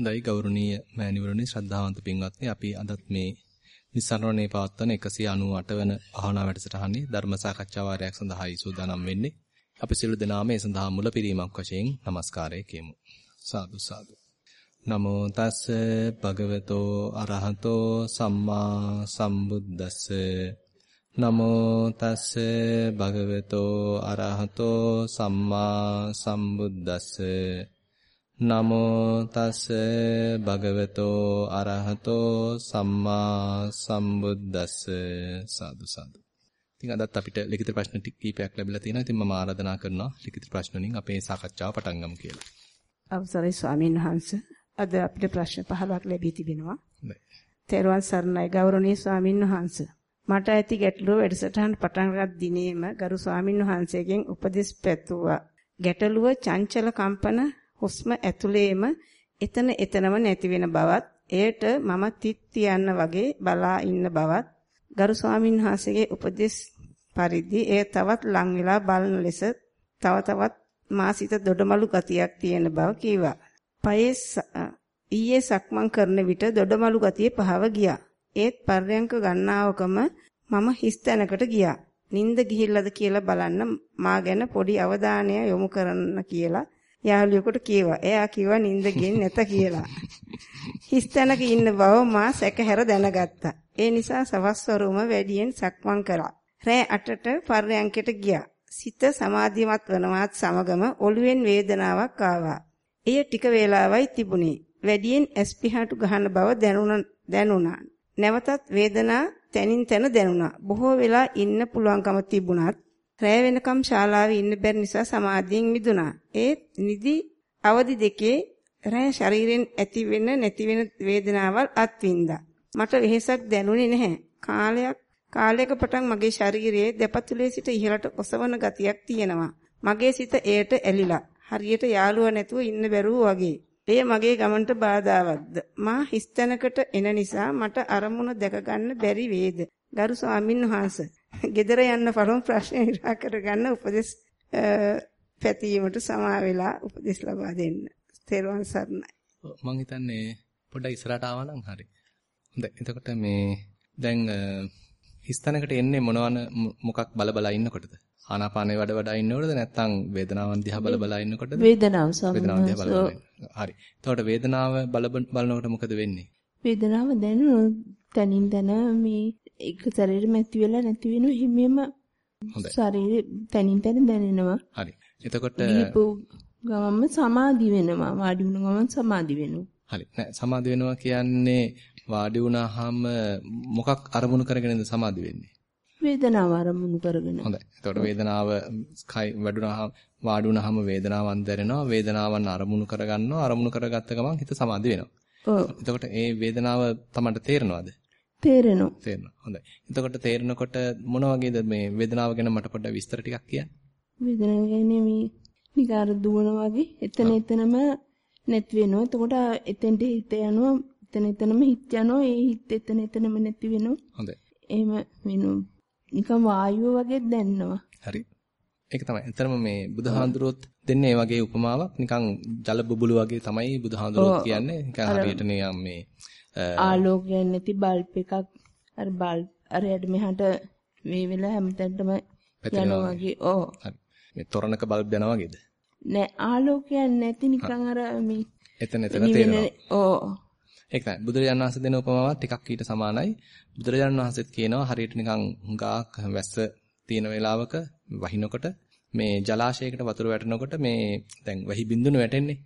හොඳයි ගෞරවනීය මෑණිවරණි ශ්‍රද්ධාවන්ත පින්වත්නි අපි අදත් මේ නිස්සරණේ පවත්වන 198 වන භාවනා වැඩසටහනේ ධර්ම සාකච්ඡා වාරයක් සඳහායි සූදානම් වෙන්නේ. අපි සියලු දෙනාම ඒ සඳහා මුලපිරීමක් වශයෙන් নমස්කාරය කියමු. සාදු සාදු. නමෝ තස්ස භගවතෝ අරහතෝ සම්මා සම්බුද්දස්ස නමෝ තස්ස භගවතෝ අරහතෝ සම්මා සම්බුද්දස්ස නමෝ තස් භගවතෝ අරහතෝ සම්මා සම්බුද්දස්ස සාදු සාදු. ඉතින් අදත් අපිට ලිඛිත ප්‍රශ්න ටික කීපයක් ලැබිලා තියෙනවා. ඉතින් මම ආරාධනා කරනවා ලිඛිත ප්‍රශ්න වලින් අපේ සාකච්ඡාව පටන් ගමු කියලා. අවසරයි ස්වාමීන් වහන්සේ. අද අපිට ප්‍රශ්න 15ක් ලැබී තිබෙනවා. තෙරුවන් සරණයි ගෞරවනීය ස්වාමීන් වහන්සේ. මට ඇති ගැටලුව වැඩසටහන පටන්ගත් දිනේම ගරු ස්වාමීන් වහන්සේගෙන් උපදෙස් පැතුවා. ගැටලුව චංචල කම්පන හුස්ම ඇතුලේම එතන එතනම නැති වෙන බවත් එයට මම තිත් තියන්න වගේ බලා ඉන්න බවත් ගරු ස්වාමීන් වහන්සේගේ උපදෙස් පරිදි එය තවත් ලං වෙලා බලන ලෙස තව තවත් මාසිත දොඩමලු ගතියක් තියෙන බව කීවා. පයේ ඊයේ සක්මන් කරන විට දොඩමලු ගතිය පහව ගියා. ඒත් පර්යංක ගන්නාවකම මම හිස් තැනකට ගියා. නිින්ද ගිහිල්ලාද කියලා බලන්න මා ගැන පොඩි අවධානය යොමු කරන්න කියලා යාළුවෙකුට කිව්වා. එයා කිව්වා නිින්ද ගින් නැත කියලා. හිස් තැනක ඉන්න බව මා සැකහැර දැනගත්තා. ඒ නිසා සවස් වරුම වැඩියෙන් සක්මන් කළා. රෑ 8ට පර්යංකයට ගියා. සිත සමාධිමත් වනවත් සමගම ඔළුවෙන් වේදනාවක් ආවා. එය ටික වේලාවයි තිබුණේ. වැඩියෙන් ඇස්පිහාටු ගහන බව දැනුණා. නැවතත් වේදනා තනින් තන දැනුණා. බොහෝ වෙලා ඉන්න පුළුවන්කම තිබුණත් රැය වෙනකම් ශාලාවේ ඉන්න බැරි නිසා සමාධියෙන් මිදුණා. ඒත් නිදි අවදි දෙකේ රැය ශරීරයෙන් ඇති වෙන නැති වෙන වේදනාවල් අත්විඳා. මට වෙහෙසක් දැනුනේ නැහැ. කාලයක් කාලයක පටන් මගේ ශරීරයේ දෙපතුලේ සිට ඉහළට ඔසවන ගතියක් තියෙනවා. මගේ සිත එයට ඇලිලා. හරියට යාළුවා නැතුව ඉන්න බැරුව වගේ. එය මගේ ගමනට බාධාවත්ද? මා හිස්තැනකට එන නිසා මට අරමුණ දැක ගන්න බැරි වේද? ගරු ස්වාමින් වහන්සේ ගෙදර යන්න පළමු ප්‍රශ්නේ निराකර ගන්න උපදෙස් පැතීමට සමා වෙලා උපදෙස් ලබා දෙන්න. තෙරුවන් සරණයි. මම හිතන්නේ පොඩ්ඩක් ඉස්සරහට ආවා නම් හරි. හොඳයි. එතකොට මේ දැන් හිස්තැනකට එන්නේ මොනවන මොකක් බල බල ඉන්නකොටද? ආනාපානේ වඩ වඩා ඉන්නකොටද නැත්නම් වේදනාවන් දිහා බල බල ඉන්නකොටද? වේදනාව වේදනාව දිහා බල බල. හරි. එතකොට වේදනාව බල බලනකොට මොකද වෙන්නේ? වේදනාව දැනුණොත් තනින් තන මේ එක ශරීරෙම ඇති වෙලා නැති වෙන හිමෙම. ශරීරෙ තනින් තන දැනෙනවා. හරි. එතකොට දීපු ගමම සමාධි වෙනවා. වාඩි වුණ ගමන් සමාධි වෙනවා. හරි. නෑ සමාධි වෙනවා කියන්නේ වාඩි වුණාම මොකක් අරමුණු කරගෙනද සමාධි වෙන්නේ? වේදනාව අරමුණු කරගෙන. හොඳයි. එතකොට වේදනාව කයි වැඩුණාම වාඩි වුණාම වේදනාවන් දැනෙනවා. වේදනාවන් අරමුණු කරගන්නවා. අරමුණු කරගත්ත ගමන් හිත සමාධි වෙනවා. ඔව්. එතකොට ඒ වේදනාව තමයි තේරෙනවද? තේරෙනවා. තේරෙනවා. හොඳයි. එතකොට තේරෙනකොට මොන වගේද මේ වේදනාව ගැන මට පොඩ්ඩක් විස්තර ටිකක් කියන්න. වේදනාව කියන්නේ මේ නිකාර දුවන වගේ එතන එතනම නැති වෙනවා. එතකොට එතෙන්ට හිත යනවා. එතන එතනම හිත යනවා. ඒ හිත එතන එතනම නැති වෙනවා. හොඳයි. එහෙම වෙනවා. නිකන් වායුව වගේ දැනෙනවා. හරි. ඒක තමයි. එතරම් මේ බුදුහාඳුරොත් දෙන්නේ වගේ උපමාවක් නිකන් ජල බුබුලු වගේ තමයි බුදුහාඳුරොත් කියන්නේ. නිකන් හරියට නිකන් මේ ආලෝකයක් නැති බල්බ් එකක් අර බල්බ් අරයට මෙහාට මේ වෙලා හැමතැනටම යනවා වගේ. ඔව්. හරි. මේ තොරණක බල්බ් යනවා වගේද? නෑ ආලෝකයක් නැති නිකන් අර මේ එතන එතන තේරෙනවා. ඔව්. ඒක තමයි. බුදුරජාණන් වහන්සේ දෙන උපමාවක් ටිකක් ඊට සමානයි. බුදුරජාණන් වහන්සේත් කියනවා හරියට නිකන් හුඟක් වැස්ස තියෙන වෙලාවක වහිනකොට මේ ජලාශයකට වතුර වැටෙනකොට මේ දැන් වැහි බින්දුන වැටෙන්නේ.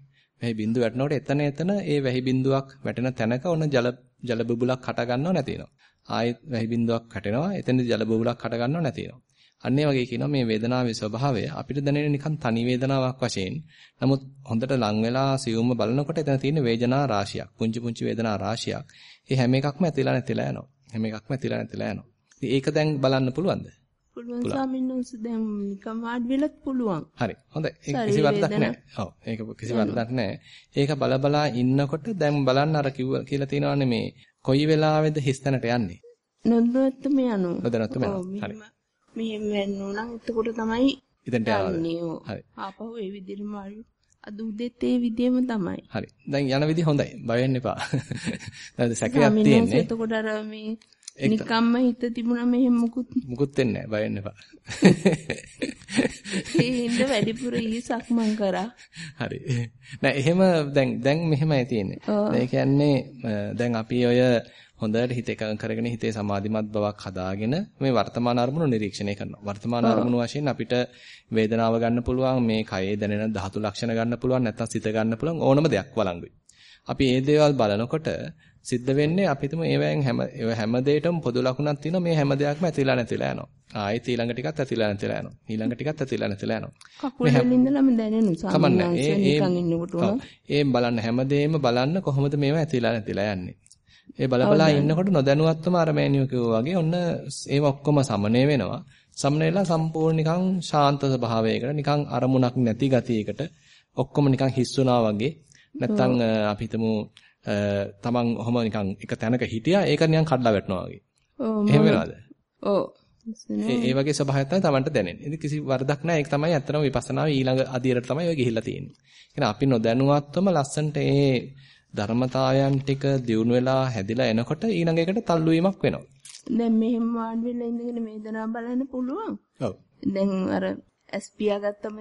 වැහි බින්දුව වැටෙනකොට එතන එතන ඒ වැහි බින්දුවක් වැටෙන තැනක ඔන්න ජල ජල බුබුලක් හට ගන්නව නැති වෙනවා. ආයෙත් වැහි බින්දුවක් වැටෙනවා එතනදී ජල බුබුලක් හට ගන්නව නැති වෙනවා. අන්න ඒ වගේ කියනවා මේ වේදනාවේ ස්වභාවය අපිට දැනෙන නිකන් තනි වේදනාවක් වශයෙන්. නමුත් හොඳට ලං වෙලා සියුම්ව බලනකොට එතන තියෙන වේදනා රාශියක්. පුංචි පුංචි වේදනා රාශියක්. ඒ හැම එකක්ම ඇතිලා නැතිලා යනවා. හැම එකක්ම ඇතිලා නැතිලා යනවා. ඒක දැන් බලන්න පුළුවන්ද? පුළුවන් ස්වාමීන් දැන් නිකන් වාඩි වෙලත් පුළුවන්. හරි. හොඳයි. ඒක කිසි වරදක් නැහැ. ඔව්. ඒක කිසි වරදක් නැහැ. ඒක බල බලා ඉන්නකොට දැන් බලන්න අර කිව්ව කියලා තියෙනවානේ මේ කොයි වෙලාවෙද හිස්තැනට යන්නේ. නොදොනත්ම යනවා. නොදොනත්ම යනවා. හරි. මෙහෙම වෙන්නෝ නම් එතකොට තමයි ඉතින්ට යනවා. හරි. ආපහු ඒ විදිහටම ආවි. අද උදේත් ඒ විදියම තමයි. හරි. දැන් යන විදිහ හොඳයි. බය වෙන්න එපා. දැන් සැකයක් තියෙන්නේ. එතකොට අර මේ නිකම්ම හිත තිබුණා මෙහෙම මුකුත් මුකුත් වෙන්නේ නැහැ. බය වෙන්න එපා. ඒ හින්ද වැඩිපුර ඊසක්මන් කරා. හරි. නෑ එහෙම දැන් දැන් මෙහෙමයි තියෙන්නේ. ඒ කියන්නේ දැන් අපි ඔය හොඳට හිත එකඟ කරගෙන හිතේ සමාධිමත් බවක් හදාගෙන මේ වර්තමාන අරමුණු නිරීක්ෂණය කරනවා. වර්තමාන අරමුණු වශයෙන් අපිට වේදනාව ගන්න පුළුවන්, මේ කයේ දැනෙන ධාතු ලක්ෂණ ගන්න පුළුවන්, නැත්නම් සිත ගන්න පුළුවන් ඕනම දෙයක් වළංගුයි. අපි මේ දේවල් බලනකොට සිද්ධ වෙන්නේ අපි තුම ඒවෙන් හැම හැම දෙයකටම පොදු ලකුණක් තියෙනවා මේ හැම දෙයක්ම ඇතිලා නැතිලා යනවා. ආයෙත් ඊළඟ ටිකත් ඇතිලා නැතිලා යනවා. ඊළඟ ටිකත් ඇතිලා නැතිලා යනවා. කකුල වලින් ඉඳලම දැනෙනවා. කමන්නේ. ඒ බලන්න හැමදේම බලන්න කොහොමද මේවා ඇතිලා නැතිලා යන්නේ. ඒ බලබලා ඉන්නකොට නොදැනුවත්වම අර මෑනියෝ කිව්වා වගේ ඔන්න ඒව ඔක්කොම සමනය වෙනවා. සමනය වෙලා සම්පූර්ණ නිකන් ශාන්ත ස්වභාවයකට නිකන් අරමුණක් නැති ගතියකට ඔක්කොම නිකන් හිස් වගේ නැත්තම් අපි හිතමු තමන් ඔහම නිකන් එක තැනක හිටියා ඒක නිකන් කඩලා වැටෙනවා වගේ. එහෙම වෙනවද? ඔව්. ඒ වගේ ස්වභාවයක් තමයි තමන්ට දැනෙන්නේ. ඉතින් කිසි වරදක් නැහැ. ඒක තමයි ඇත්තටම විපස්සනාවේ ඊළඟ අදියරට තමයි ඔය ගිහිල්ලා තියෙන්නේ. එහෙනම් අපි නොදැනුවත්වම ලස්සන්ට ඒ ධර්මතාවයන් ටික දියුණු වෙලා හැදිලා එනකොට ඊළඟ එකට තල්ලු වීමක් වෙනවා. දැන් මෙහෙම වාඩි වෙලා ඉඳගෙන වේදනාව බලන්න පුළුවන්. ඔව්. දැන් අර ස්පියා ගත්තම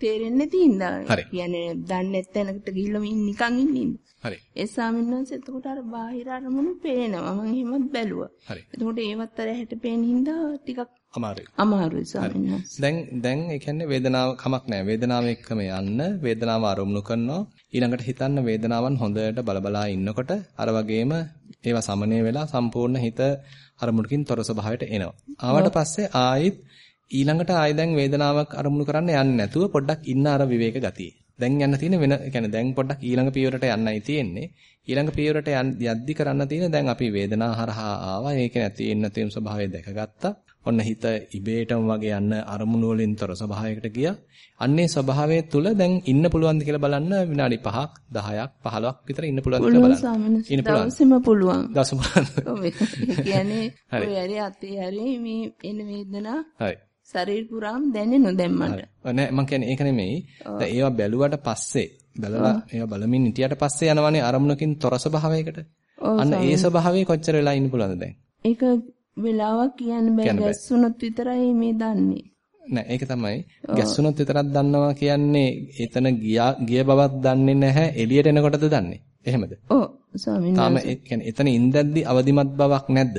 තේරෙන්නේ හින්දා. කියන්නේ දන්නේ නැත්නම්කට ගිහිල්ලා නිකන් ඉන්නේ. හරි. ඒ ස්වාමීන් වහන්සේ එතකොට අර බාහිර අරමුණු පේනවා. මම එහෙමත් බැලුවා. හරි. එතකොට ඒවත් අර හැට පේන හින්දා ටිකක් අමාරුයි. අමාරුයි ස්වාමීන් වහන්සේ. දැන් දැන් ඒ කියන්නේ වේදනාව කමක් නැහැ. වේදනාව එක්කම යන්න වේදනාව අරමුණු කරනවා. ඊළඟට හිතන්න වේදනාවන් හොඳට බලබලා ඉන්නකොට අර වගේම ඒවා සමනය වෙලා සම්පූර්ණ හිත අරමුණකින් තොර ස්වභාවයට එනවා. ආවට පස්සේ ආයිත් ඊළඟට ආයි දැන් වේදනාවක් අරමුණු කරන්න යන්නේ නැතුව පොඩ්ඩක් ඉන්න අර විවේක ගතියේ. දැන් යන්න තියෙන වෙන يعني දැන් පොඩ්ඩක් ඊළඟ පියවරට යන්නයි තියෙන්නේ. ඊළඟ පියවරට යද්දි කරන්න තියෙන දැන් අපි වේදනාව හරහා ආවා. ඒක නැති ඉන්න තියෙන ස්වභාවය දැකගත්තා. ඔන්න හිත ඉබේටම වගේ යන්න අරමුණු වලින් තොර ස්වභාවයකට ගියා. අන්නේ ස්වභාවය තුල දැන් ඉන්න පුළුවන්ද කියලා බලන්න විනාඩි 5ක් 10ක් 15ක් විතර ඉන්න පුළුවන්ද කියලා බලන්න. ඉන්න පුළුවන්. දවසෙම පුළුවන්. දවසම පුළුවන්. ඔව් ඒ කියන්නේ ඔය හරි අතේ හරි මේ එන වේදනා හරි. ශරීර පුරාම දැනෙනු දැන් මට. නෑ මම කියන්නේ ඒක නෙමෙයි. දැන් ඒවා බැලුවට පස්සේ බලලා ඒවා බලමින් හිටියට පස්සේ යනවනේ අරමුණකින් තොර ස්වභාවයකට. අන්න ඒ ස්වභාවයේ කොච්චර වෙලා ඉන්න පුළුවන්ද දැන්? ඒක වෙලාවක් කියන්න බෑ ගැස්සුනොත් විතරයි මේ දන්නේ. නෑ ඒක තමයි ගැස්සුනොත් විතරක් දන්නවා කියන්නේ එතන ගියා ගිය බවක් දන්නේ නැහැ එළියට එනකොටද දන්නේ. එහෙමද? ඔව් ස්වාමීන් වහන්සේ. තාම ඒ කියන්නේ එතන ඉඳද්දි අවදිමත් බවක් නැද්ද?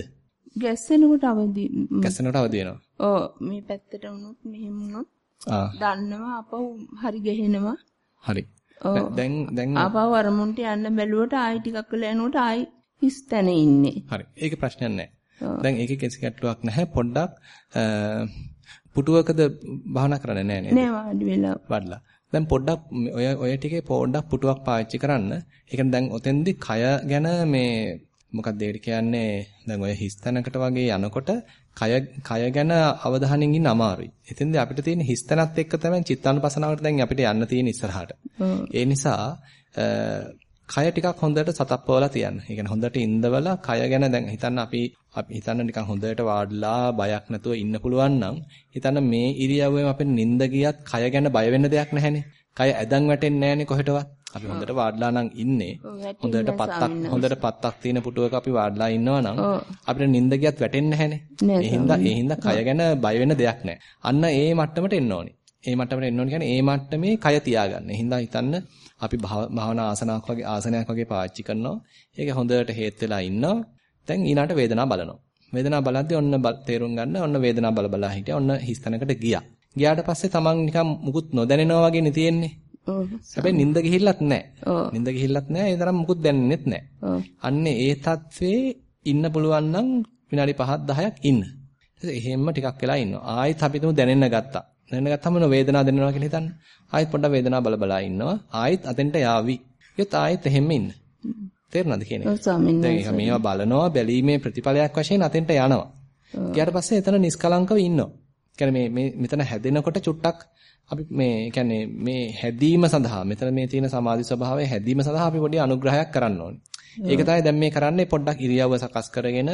ගැස්සෙනකොට අවදි ගැස්සෙනකොට අවදි වෙනවා. ඔව් මේ පැත්තට වුණොත් මෙහෙම වුණොත් දන්නවා අපව හරි ගහනවා. හරි. දැන් දැන් ආපහු අරමුණට යන්න බැලුවට ආයි ටිකක් වෙලා යනකොට ආයි හිස් තැන ඉන්නේ. හරි. ඒක ප්‍රශ්නයක් නැහැ. දැන් ඒකේ කිසි ගැටලුවක් නැහැ. පොඩ්ඩක් පුටුවකද භාවනා කරන්නේ නැහැ නේද? නෑ වාඩි වෙලා. වඩලා. දැන් පොඩ්ඩක් ඔය ඔය ටිකේ පොඩ්ඩක් පුටුවක් පාවිච්චි කරන්න. ඒ කියන්නේ දැන් ඔතෙන්දි කය ගැන මේ මොකක්ද ඒකට කියන්නේ දැන් ඔය හිස්තැනකට වගේ යනකොට කය කය ගැන අවධානයෙන් ඉන්න අමාරුයි. එතෙන්දී අපිට තියෙන හිස්තැනත් එක්ක තමයි චිත්තානුපසනාවට දැන් අපිට යන්න තියෙන ඉස්සරහට. ඒ නිසා කය ටිකක් හොඳට සතප්පවලා තියන්න. ඒ කියන්නේ හොඳට ඉඳවලා කය ගැන දැන් හිතන්න අපි අපි හිතන්න නිකන් හොඳට වාඩිලා බයක් නැතුව ඉන්න පුළුවන් නම් හිතන්න මේ ඉරියව්වෙම අපිට නිින්ද ගියත් කය ගැන බය වෙන්න දෙයක් නැහැනේ. කය ඇදන් වැටෙන්නේ නැහැනේ කොහෙටවත්. අපි හොඳට වාඩිලා නම් ඉන්නේ. හොඳට පත්තක් හොඳට පත්තක් තියෙන පුටුවක අපි වාඩිලා ඉන්නවා නම් අපිට නිින්ද ගියත් වැටෙන්නේ නැහැනේ. ඒ හින්දා ඒ හින්දා කය ගැන බය වෙන්න දෙයක් නැහැ. අන්න ඒ මට්ටමට එන්න ඕනේ. ඒ මට්ටමට එන්න ඕනේ කියන්නේ ඒ මට්ටමේ කය තියාගන්න. ඒ හින්දා හිතන්න අපි භාවනා ආසනාවක් වගේ ආසනයක් වගේ පාවිච්චි කරනවා. ඒක හොඳට හේත් වෙලා ඉන්නවා. දැන් ඊළාට වේදනාව බලනවා. වේදනාව බලද්දී ඔන්න තේරුම් ගන්න ඔන්න වේදනාව බල බලා හිටියා. ඔන්න හිස්තැනකට ගියා. ගියාට පස්සේ තමන් නිකන් මුකුත් නොදැනෙනවා වගේ නේ තියෙන්නේ. හැබැයි නිින්ද ගිහිල්ලත් නැහැ. නිින්ද ගිහිල්ලත් නැහැ. ඒ තරම් මුකුත් දැනෙන්නෙත් නැහැ. අන්නේ ඒ තත්ත්වේ ඉන්න පුළුවන් නම් විනාඩි 5ක් 10ක් ඉන්න. එහෙම්ම ටිකක් වෙලා ඉන්නවා. ආයෙත් අපි තුමු දැනෙන්න ගත්තා. දැනෙන්න ගත්තම වේදනාව දැනෙනවා කියලා හිතන්න. ආයෙත් පොඩ්ඩක් වේදනාව බල බලා ඉන්නවා. ආයෙත් අතෙන්ට යාවි. ඊත් ආයෙත් එහෙම්ම ඉන්න. තේරුණාද කියන්නේ? ඔව් ස්වාමීන් වහන්සේ. මේවා බලනවා බැලීමේ ප්‍රතිඵලයක් වශයෙන් අතෙන්ට යනවා. ඊට පස්සේ එතන නිස්කලංකව ඉන්නවා. කියන්නේ මේ මෙතන හැදෙනකොට චුට්ටක් අපි මේ කියන්නේ මේ හැදීම සඳහා මෙතන මේ තියෙන සමාධි ස්වභාවය හැදීම සඳහා අපි පොඩි අනුග්‍රහයක් කරන්න ඕනේ. ඒක තමයි දැන් මේ කරන්නේ පොඩ්ඩක් ඉරියව්ව සකස් කරගෙන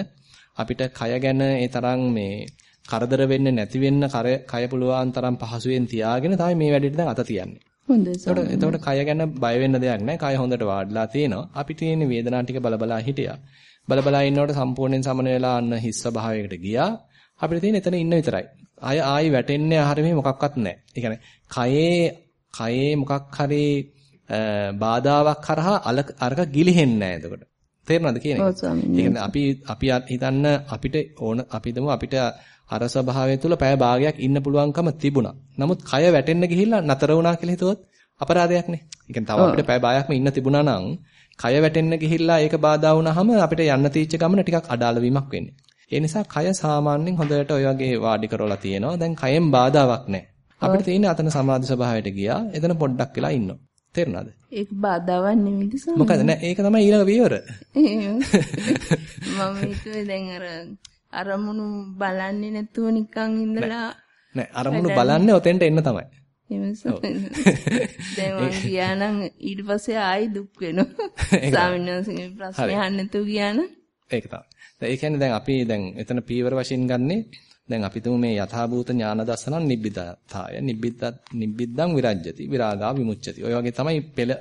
අපිට කය ගැන ඒ තරම් මේ කරදර වෙන්නේ නැති වෙන්න කය පුළුවන් තරම් පහසුවෙන් තියාගෙන තමයි මේ වැඩේට දැන් අත තියන්නේ. හොඳයි එතකොට කය ගැන බය වෙන්න දෙයක් නැහැ. කය හොඳට වාඩිලා තියෙනවා. අපිට තියෙන වේදනා ටික බලබලා හිටියා. බලබලා ඉන්නකොට සම්පූර්ණයෙන් සමන වෙලා අන්න හිස් ස්වභාවයකට ගියා. අපිට තියෙන එතන ඉන්න විතරයි. ආය ආයි වැටෙන්නේ ආහාර මේ මොකක්වත් නැහැ. ඒ කියන්නේ කයේ කයේ මොකක් හරි බාධාවක් කරහා අරක ගිලිහෙන්නේ නැහැ එතකොට. තේරෙනවද කියන එක? ඔව් ස්වාමීනි. අපි අපි හිතන්න අපිට ඕන අපි අපිට අර ස්වභාවය තුළ පැය භාගයක් ඉන්න පුළුවන්කම තිබුණා. නමුත් කය වැටෙන්න ගිහිල්ලා නතර වුණා කියලා හිතුවොත් අපරාධයක්නේ. ඒ කියන්නේ තව අපිට පැය භාගයක්ම ඉන්න තිබුණා නම් කය වැටෙන්න ගිහිල්ලා ඒක බාධා වුණාම අපිට යන්න තීච්ච ගමන ටිකක් අඩාල වීමක් වෙන්නේ. ඒ නිසා කය සාමාන්‍යයෙන් හොඳට ඔය වගේ වාඩි කරවලා තියෙනවා. දැන් කයෙන් බාධාවක් නැහැ. අපිට තියෙන්නේ අතන සමාධි ස්වභාවයට ගියා. එතන පොඩ්ඩක් වෙලා ඉන්නවා. තේරුණාද? ඒක බාධාවක් නෙමෙයිද ස්වාමී? මොකද නෑ ඒක තමයි ඊළඟ පියවර. මම හිතුවේ දැන් අර අරමුණු බලන්නේ නැතුව නිකන් ඉඳලා නෑ අරමුණු බලන්නේ ඔතෙන්ට එන්න තමයි. දැන් මං ගියා නම් ඊට පස්සේ ආයි දුක් වෙනවා. ස්වාමීන් වහන්සේගේ ප්‍රශ්නේ අහන්න නැතුව ගියා නම් ඒක තමයි. ඒ කියන්නේ දැන් අපි දැන් එතන පීවර වශයෙන් ගන්නේ දැන් අපි තුමු මේ යථාභූත ඥාන දසනන් නිබ්බිදාය නිබ්බිද්ද නිබ්බිද්දං විරජ්‍යති විරාගා විමුච්ඡති. ඔය වගේ තමයි පෙළ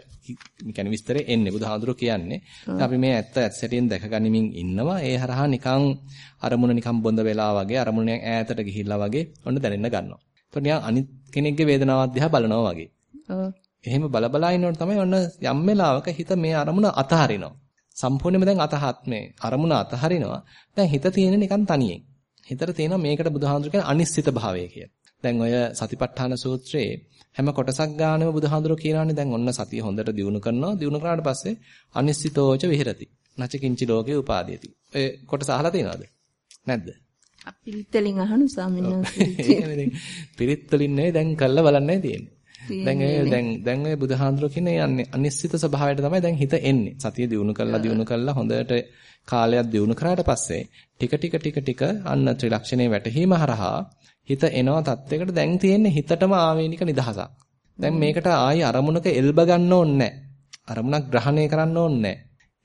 කියන්නේ විස්තරේ එන්නේ බුදුහාඳුර කියන්නේ. අපි මේ ඇත්ත ඇත්ත සැටියෙන් දැක ගනිමින් ඉන්නවා. ඒ හරහා නිකන් අරමුණ නිකන් බොඳ වෙලා වගේ අරමුණ ඈතට ගිහිල්ලා වගේ ඔන්න දැනෙන්න ගන්නවා. එතකොට නිකන් අනිත් කෙනෙක්ගේ වේදනාවක් දිහා බලනවා වගේ. එහෙම බලබලා ඉන්නකොට තමයි ඔන්න යම් වෙලාවක හිත මේ අරමුණ අතහරිනවා. සම්පූර්ණයෙන්ම දැන් අතහත් මේ අරමුණ අතහරිනවා. දැන් හිත තියෙන නිකන් තනියෙන්. හිතට තියෙනවා මේකට බුදුහාඳුර කියන අනිශ්චිත භාවය කියලා. දැන් ඔය සතිපට්ඨාන සූත්‍රයේ හැම කොටසක් ගානම බුදුහාඳුර කියනවානේ දැන් ඔන්න සතිය හොඳට දියුණු කරනවා. දියුණු කරාට පස්සේ අනිශ්චිතෝච විහෙරති. නච කිංචි ලෝකේ උපාදීති. ඔය කොටස අහලා තියෙනවද? නැද්ද? අපිරිත් වලින් අහනු ස්වාමීන් වහන්සේ. පිරිත් වලින් නෙවෙයි දැන් කල්ලා බලන්නයි තියෙන්නේ. දැන් ඒ දැන් දැන් ඔය බුදුහාඳුර කියන අනිශ්චිත ස්වභාවයට තමයි දැන් හිත එන්නේ. සතිය දිනු කළා දිනු කළා හොඳට කාලයක් දිනු කරාට පස්සේ ටික ටික ටික ටික අන්න ත්‍රිලක්ෂණේ වැටහීම හරහා හිත එනවා තත්යකට දැන් තියෙන්නේ හිතටම ආවේනික නිදහසක්. දැන් මේකට ආයි අරමුණක එල්බ ගන්න ඕනේ අරමුණක් ග්‍රහණය කරන්න ඕනේ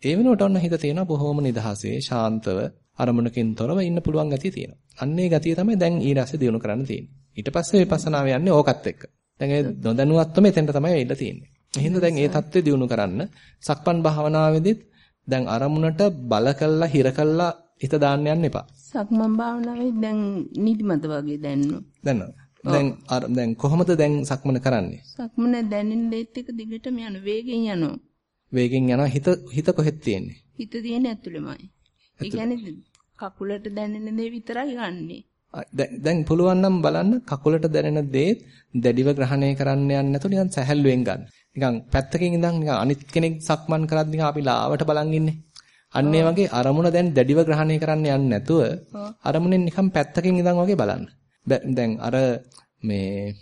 ඒ වෙනුවට ඔන්න හිත තියෙනවා බොහොම නිදහසේ ශාන්තව අරමුණකින් තොරව ඉන්න පුළුවන් ගතිය තියෙනවා. අන්නේ ගතිය තමයි දැන් ඊරස්සේ දිනු කරන්න තියෙන්නේ. ඊට පස්සේ විපස්සනාව යන්නේ ඕකත් එක්ක. දැන් ඒ නොදැනුවත්වම එතෙන්ට තමයි වෙන්න තියෙන්නේ. එහෙනම් දැන් ඒ தත්ත්වය දිනු කරන්න සක්පන් භාවනාවේදීත් දැන් අරමුණට බල කළා හිර කළා හිත දාන්න යන්න එපා. සක්මන් භාවනාවේ දැන් නිදිමත වගේ දැනනවා. දැනනවා. දැන් අර දැන් කොහොමද දැන් සක්මන කරන්නේ? සක්මන දැනෙන දෙත් එක දිගටම යන වේගෙන් යනවා. වේගෙන් යනවා හිත හිත කොහෙද තියෙන්නේ? හිත තියෙන්නේ ඇතුළෙමයි. ඒ කියන්නේ කකුලට දැනෙන දේ විතරයි ගන්නෙ. දැන් පුළුවන් නම් බලන්න කකුලට දැනෙන දේ දැඩිව ග්‍රහණය කරන්න යන්නේ නැතුව නිකන් සැහැල්ලුවෙන් ගන්න. නිකන් පැත්තකින් ඉඳන් නිකන් අනිත් කෙනෙක් සක්මන් කරත් නිකන් අපි ලාවට බලන් ඉන්නේ. අන්න ඒ වගේ අරමුණ දැන් දැඩිව ග්‍රහණය කරන්න යන්නේ නැතුව අරමුණෙන් නිකන් පැත්තකින් ඉඳන් වගේ බලන්න. දැන් අර මේ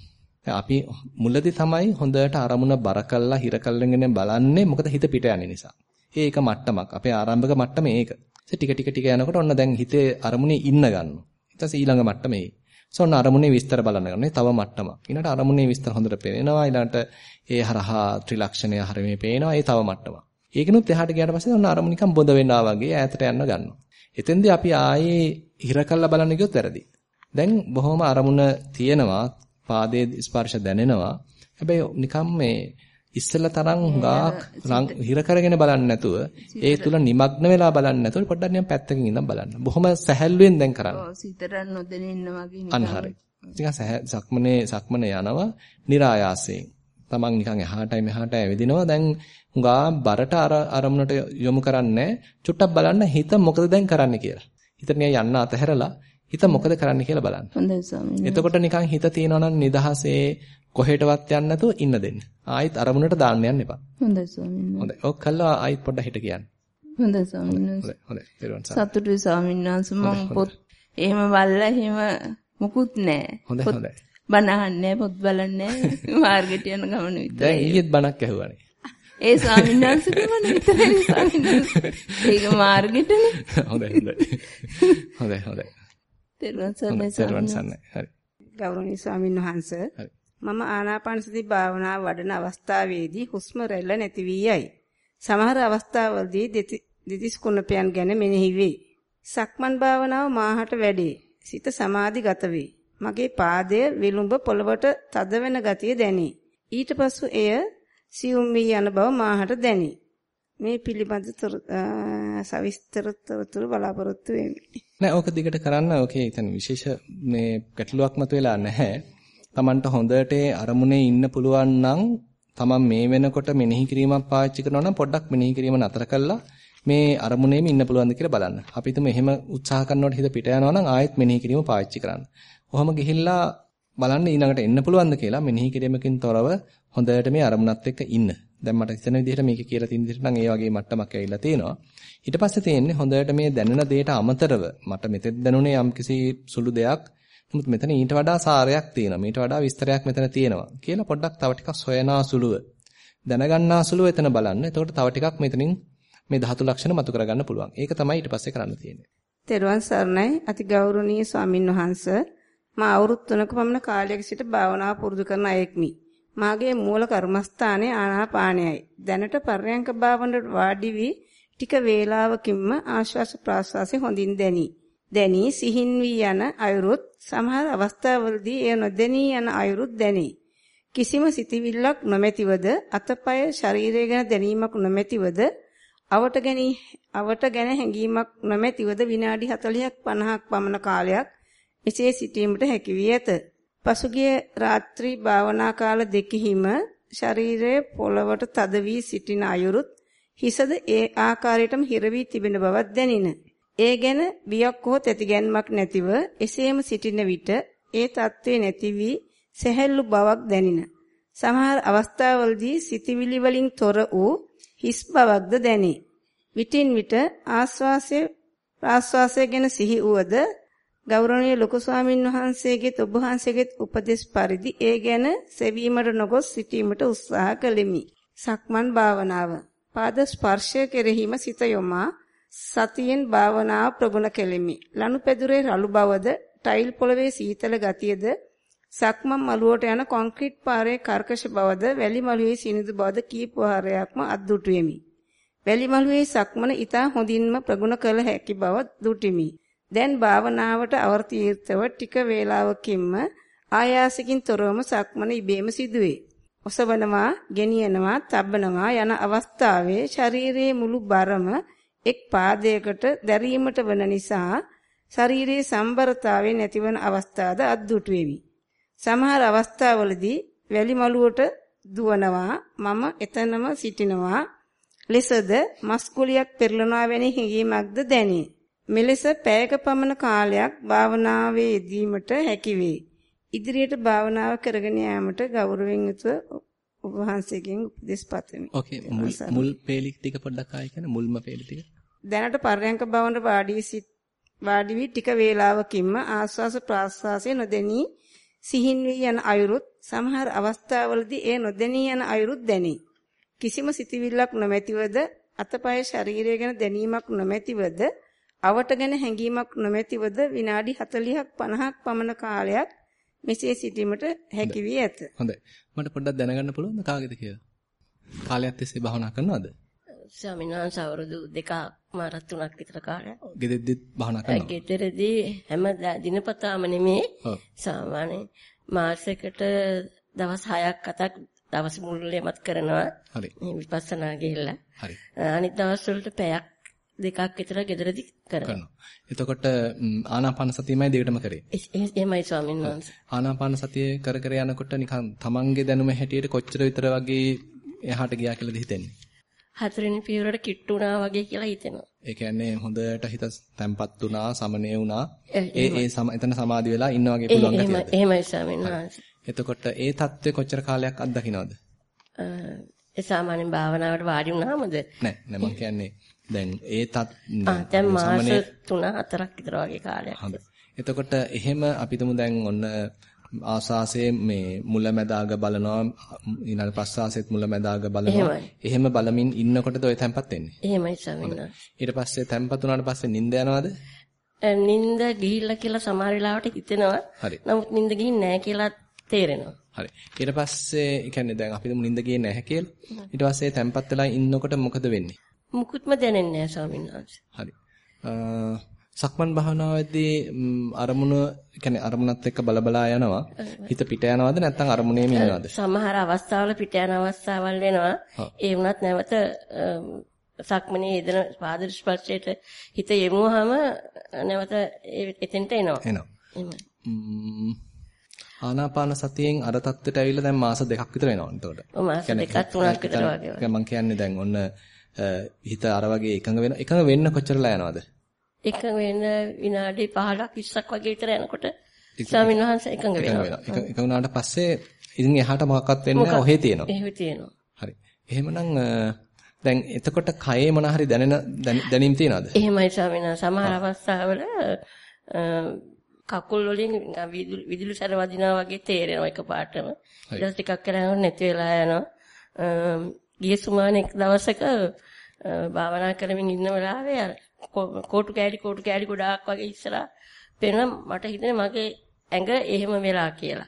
අපි මුලදී තමයි හොඳට අරමුණ බර කළා හිර කළගෙන බලන්නේ මොකද හිත පිට යන නිසා. ඒක මට්ටමක්. අපේ ආරම්භක මට්ටම ඒක. ටික ටික ටික යනකොට ඔන්න දැන් හිතේ අරමුණේ ඉන්න ගන්නවා. ඊට පස්සේ ඊළඟ මට්ටමේ. සොන්න අරමුණේ විස්තර බලන්න ගන්නේ තව මට්ටමක්. ඊළඟට අරමුණේ විස්තර හොඳට පේනවා. ඊළඟට ඒ හරහා ත්‍රිලක්ෂණය හරියම පේනවා. ඒ තව මට්ටමක්. ඒකිනුත් එහාට ගියාට පස්සේ ඔන්න අරමුණ නිකන් බොඳ වෙනවා වගේ ඈතට යන්න ගන්නවා. එතෙන්දී අපි ආයේ හිර කළා බලන්න ගියොත් වැරදි. දැන් බොහොම අරමුණ තියෙනවා. පාදයේ ස්පර්ශ දැනෙනවා. හැබැයි නිකම් මේ ඉස්සෙල්ලා තරම් හුඟක් හිර කරගෙන බලන්නේ නැතුව ඒ තුල নিমগ্ন වෙලා බලන්නේ නැතුව පොඩ්ඩක් නිකන් පැත්තකින් ඉඳන් බලන්න. බොහොම සැහැල්ලුවෙන් දැන් කරන්න. ඔව් සිතට නොදෙනින්න වගේ නිකන්. අන්න හරි. නිකන් සක්මනේ සක්මන යනවා નિરાයාසයෙන්. Taman නිකන් එහාටයි මෙහාට ඇවිදිනවා. දැන් හුඟා බරට අර අරමුණට යොමු කරන්නේ චුට්ටක් බලන්න හිත මොකද දැන් කරන්නේ කියලා. හිත නිකන් යන්න අතහැරලා හිත මොකද කරන්න කියලා බලන්න. හොඳයි ස්වාමීනි. එතකොට නිකන් හිත තියෙනවා නම් නිදහසේ කොහෙටවත් යන්න නැතුව ඉන්න දෙන්න. ආයෙත් අරමුණට දාන්න යන්න එපා. හොඳයි ස්වාමීන් වහන්සේ. හොඳයි. ඔක් කළා ආයෙත් පොඩ්ඩක් හිට කියන්න. හොඳයි ස්වාමීන් වහන්සේ. හොඳයි. හොඳයි. සතුටුයි ස්වාමීන් වහන්සේ මම පොත් එහෙම බලලා එහෙම මුකුත් නැහැ. හොඳයි හොඳයි. බණ අහන්නේ පොත් බලන්නේ මාර්ගෙට යන ගමන විතරයි. දැන් ඊයේත් බණක් ඇහුවානේ. ඒ ස්වාමීන් වහන්සේගේ බණ විතරයි ස්වාමීන් වහන්සේ. ඒක මාර්ගෙටනේ. හොඳයි හොඳයි. හොඳයි හොඳයි. තෙරුවන් සරණයි. තෙරුවන් සරණයි. හරි. ගෞරවනීය ස්වාමීන් වහන්සේ. හරි. මම ආනාපාන සති භාවනාව වඩන අවස්ථාවේදී හුස්ම රැල්ල නැති වී යයි. සමහර අවස්ථාවලදී දෙතිස් කුණපයන් ගැන මෙනෙහි වේ. සක්මන් භාවනාව මාහට වැඩේ. සිත සමාධිගත වේ. මගේ පාදය විලුඹ පොළවට තද වෙන ගතිය දැනේ. ඊට පසු එය සියුම් වී යන බව මාහට දැනේ. මේ පිළිබඳ සවිස්තර තොරතුරු බලාපොරොත්තු වෙමි. නෑ ඕක දිගට කරන්න ඕකේ එතන විශේෂ මේ ගැටලුවක් මතුවලා නැහැ. Tamanට හොඳට අරමුණේ ඉන්න පුළුවන් නම් Taman මේ වෙනකොට මෙනෙහි කිරීමක් පාවිච්චි කරනවා නම් පොඩ්ඩක් මෙනෙහි කිරීම නතර කළා මේ අරමුණේම ඉන්න පුළුවන්ද කියලා බලන්න. අපි හිතමු එහෙම උත්සාහ කරනකොට හිත පිට යනවා නම් ආයෙත් මෙනෙහි කිරීම පාවිච්චි කරන්න. කොහොම ගිහිල්ලා බලන්න ඊළඟට එන්න පුළුවන්ද කියලා මෙනෙහි කිරීමකින් තොරව හොඳට මේ අරමුණත් එක්ක ඉන්න. දැන් මට හිතෙන විදිහට මේක කියලා තියෙන විදිහට නම් ඒ වගේ මට්ටමක් ඇවිල්ලා තියෙනවා. ඊට පස්සේ තියෙන්නේ හොඳට මේ දැනෙන දෙයට අමතරව මට මෙතෙත් දැනුනේ යම්කිසි සුළු දෙයක්. නමුත් මෙතන ඊට වඩා සාරයක් තියෙනවා. ඊට වඩා විස්තරයක් මෙතන තියෙනවා. කියලා පොඩ්ඩක් තව ටිකක් සොයනා සුළුව දැනගන්නා සුළුව එතන බලන්න. එතකොට තව ටිකක් මෙතනින් මේ ධාතු ලක්ෂණ මතු කරගන්න පුළුවන්. ඒක තමයි ඊට පස්සේ කරන්න තියෙන්නේ. තෙරුවන් සරණයි අතිගෞරවනීය ස්වාමින් වහන්සේ මා අවුරුදු 3ක පමණ කාලයක සිට භාවනාව පුරුදු කරන අයෙක්මි. මාගේ මූල කර්මස්ථානයේ ආනාපානයයි. දැනට පර්යංක භාවනට වාඩි වී ටික වේලාවකින්ම ආශ්වාස ප්‍රාශ්වාසය හොඳින් දැනී. දැනී සිහින් වී යන අයුරුත් සමහර අවස්ථාවලදී එය නොදැනී යන අයුරුත් දැනේ. කිසිම සිතිවිල්ලක් නොමැතිවද අතපය ශරීරය ගැන දැනීමක් නොමැතිවද අවට ගැනී අවට ගැන හැඟීමක් නොමැතිවද විනාඩි 40ක් 50ක් පමණ කාලයක් එසේ සිටීමට හැකි වී ඇත. පසුගිය රාත්‍රී භාවනා කාල දෙකෙහිම ශරීරයේ පොළවට තද වී සිටින අයුරුත් හිසද ඒ ආකාරයටම හිර වී තිබෙන බවක් දැනින. ඒ ගැන බියක් හෝ තැතිගැන්මක් නැතිව එසේම සිටින විට ඒ தત્ත්වේ නැති වී සැහැල්ලු බවක් දැනින. සමහර අවස්ථාවලදී සිතිවිලි වලින් තොර වූ හිස් බවක්ද දැනේ. විටින් විට ආස්වාසය ප්‍රාස්වාසය ගැන සිහි වුවද ගෞරවනීය ලොකු ස්වාමින් වහන්සේගේ ඔබ වහන්සේගේ උපදේශ පරිදි ඒ ගැන සෙවීමට නොගොස් සිටීමට උත්සාහ කළෙමි. සක්මන් භාවනාව. පාද ස්පර්ශය කෙරෙහිම සිත යොමා සතියෙන් භාවනාව ප්‍රගුණ කෙලෙමි. ලනුපැදුරේ රළු බවද, ටයිල් පොළවේ සීතල ගතියද, සක්මන් මළුවට යන කොන්ක්‍රීට් පාරේ කර්කශ බවද, වැලි මළුවේ සිනිඳු බවද කීප වාරයක්ම අත්දුටුවෙමි. වැලි මළුවේ සක්මන ඊතා හොඳින්ම ප්‍රගුණ කළ හැකි බව දුටිමි. දැන් භාවනාවට අවර්තීර්ථව ටික වේලාවකින්ම ආයාසකින් තොරවම සක්මන ඉබේම සිදුවේ. ඔසවනවා, ගෙනියනවා, තබනවා යන අවස්ථාවේ ශරීරයේ මුළු බරම එක් පාදයකට දැරීමට වන නිසා ශරීරයේ සම්බරතාවය නැතිවන අවස්ථාද අද්දුටු වෙමි. සමහර අවස්ථාවලදී වැලි මළුවට දුවනවා මම එතනම සිටිනවා ලෙසද මස්කුලියක් පෙරලනවා වැනි හැඟීමක්ද දැනේ. මෙලෙස පැයක පමණ කාලයක් භාවනාවේ යෙදීමට හැකි වේ. ඉදිරියට භාවනාව කරගෙන යාමට ගෞරවයෙන් යුතුව ඔබ වහන්සේගෙන් උපදෙස් පතමි. ඕකේ මුල් මුල් පේලි ටික පොඩ්ඩක් ආයෙ කියන මුල්ම පේලි ටික. දැනට පර්යංක භවනට වාඩි සිට වාඩි වී ටික වේලාවකින්ම ආස්වාස ප්‍රාස්වාසය නොදෙනී සිහින් වී යන අයුරුත් සමහර අවස්ථාවලදී ඒ නොදෙනී යන අයුරුත් දැනේ. කිසිම සිතිවිල්ලක් නොමැතිවද අතපය ශරීරය ගැන දැනීමක් නොමැතිවද අවට ගැන හැඟීමක් නොමැතිවද විනාඩි 40ක් 50ක් පමණ කාලයක් මෙසේ සිටීමට හැකි වී ඇත. හොඳයි. මට පොඩ්ඩක් දැනගන්න පුළුවන්ද කාගේද කියලා? කාලයක් තිස්සේ භාවනා කරනවද? ස්වාමීන් වහන්සේ අවුරුදු දෙකක් මාර තුනක් විතර කාලයක්. ගෙදෙද්දිත් භාවනා කරනවා. ගෙදරදී හැම දිනපතාම නෙමේ. සාමාන්‍ය මාසයකට දවස් 6ක් 7ක් දවස් මුල්ලේමත් කරනවා. හරි. මේ විපස්සනා ගිහිල්ලා. හරි. අනිත් දවස් වලට පැයක් දෙකක් විතර ගෙදරදී කරනවා. එතකොට ආනාපාන සතියමයි දෙකටම කරේ. එහෙමයි ස්වාමීන් වහන්සේ. ආනාපාන සතිය කර කර යනකොට නිකන් තමන්ගේ දැනුම හැටියට කොච්චර විතර වගේ එහාට ගියා කියලාද හිතෙන්නේ? හතරවෙනි පියවරට කිට්ටු වුණා වගේ කියලා හිතෙනවා. ඒ කියන්නේ හොඳට හිත තැම්පත් වුණා, සමනය වුණා. ඒ ඒ එතන සමාධි වෙලා ඉන්න වගේ පුළුවන් ගතියද? එහෙමයි ස්වාමීන් වහන්සේ. එතකොට ඒ தත්ත්වය කොච්චර කාලයක් අත්දකින්නවද? ඒ සාමාන්‍යයෙන් භාවනාවට වාඩි වුණාමද? නෑ නෑ මම කියන්නේ දැන් ඒ තත් දැන් මාස 3-4ක් විතර වගේ කාලයක්. හොඳයි. එතකොට එහෙම අපි තුමු දැන් ඔන්න ආස්වාසයේ මේ මුලැමැදාග බලනවා ඊළඟ ප්‍රස්වාසයේත් මුලැමැදාග බලනවා. එහෙම බලමින් ඉන්නකොටද ඔය තැම්පත් වෙන්නේ? එහෙමයි ස්වාමීන් ඊට පස්සේ තැම්පත් වුණාට පස්සේ නිින්ද යනවද? නිින්ද ගිහිල්ලා කියලා සමහර වෙලාවට හිතෙනවා. නමුත් නිින්ද ගිහින් නැහැ කියලා තේරෙනවා. හරි. ඊට පස්සේ ඒ කියන්නේ දැන් අපි තුමු නිින්ද ගියේ නැහැ කියලා. ඊට පස්සේ තැම්පත් වෙලා ඉන්නකොට මොකද වෙන්නේ? මුකුත්ම දැනෙන්නේ නැහැ ස්වාමීන් වහන්සේ. හරි. සක්මන් භාවනාවේදී අරමුණ කියන්නේ අරමුණත් එක්ක බලබලා යනවා. හිත පිට යනවද නැත්නම් අරමුණේම ඉන්නවද? සමහර අවස්ථාවල පිට යන අවස්ථාවල් වෙනවා. ඒ වුණත් නැවත සක්මනේ යෙදෙන පාද ස්පර්ශයට හිත යමුවාම නැවත එතෙන්ට එනවා. එනවා. ආනාපාන සතියෙන් අර தත්ත්වයට ඇවිල්ලා දැන් මාස දෙකක් විතර වෙනවා එතකොට. ඔව් මාස දෙකක් තුනක් විතර වගේ. මම කියන්නේ දැන් ඔන්න හිත අර වගේ එකඟ වෙන එකඟ වෙන්න කොච්චරලා යනවද? එකඟ වෙන්න විනාඩි 15ක් 20ක් වගේ විතර යනකොට ස්වාමීන් වහන්සේ එකඟ වෙනවා. එකඟ වුණාට පස්සේ ඉතින් එහාට මොකක්වත් වෙන්නේ නැහැ ඔහේ තියෙනවා. එහෙම තියෙනවා. හරි. එහෙමනම් දැන් එතකොට කයේ මොන හරි දැනෙන දැනීම් තියනවද? එහෙමයි ස්වාමීන් වහන්සේ. සමහර අවස්ථාවල කකුල් වලින් විදුලි සැර වදිනවා වගේ තේරෙනවා එකපාරටම. ඊට ටිකක් කරනකොට නැති වෙලා යනවා. ගිය සුමානෙක් දවසක භාවනා කරමින් ඉන්න වෙලාවේ අර කෝටු කෑලි කෝටු කෑලි ගොඩාක් වගේ ඉස්සරහා පෙන මට හිතෙන්නේ මගේ ඇඟ එහෙම වෙලා කියලා.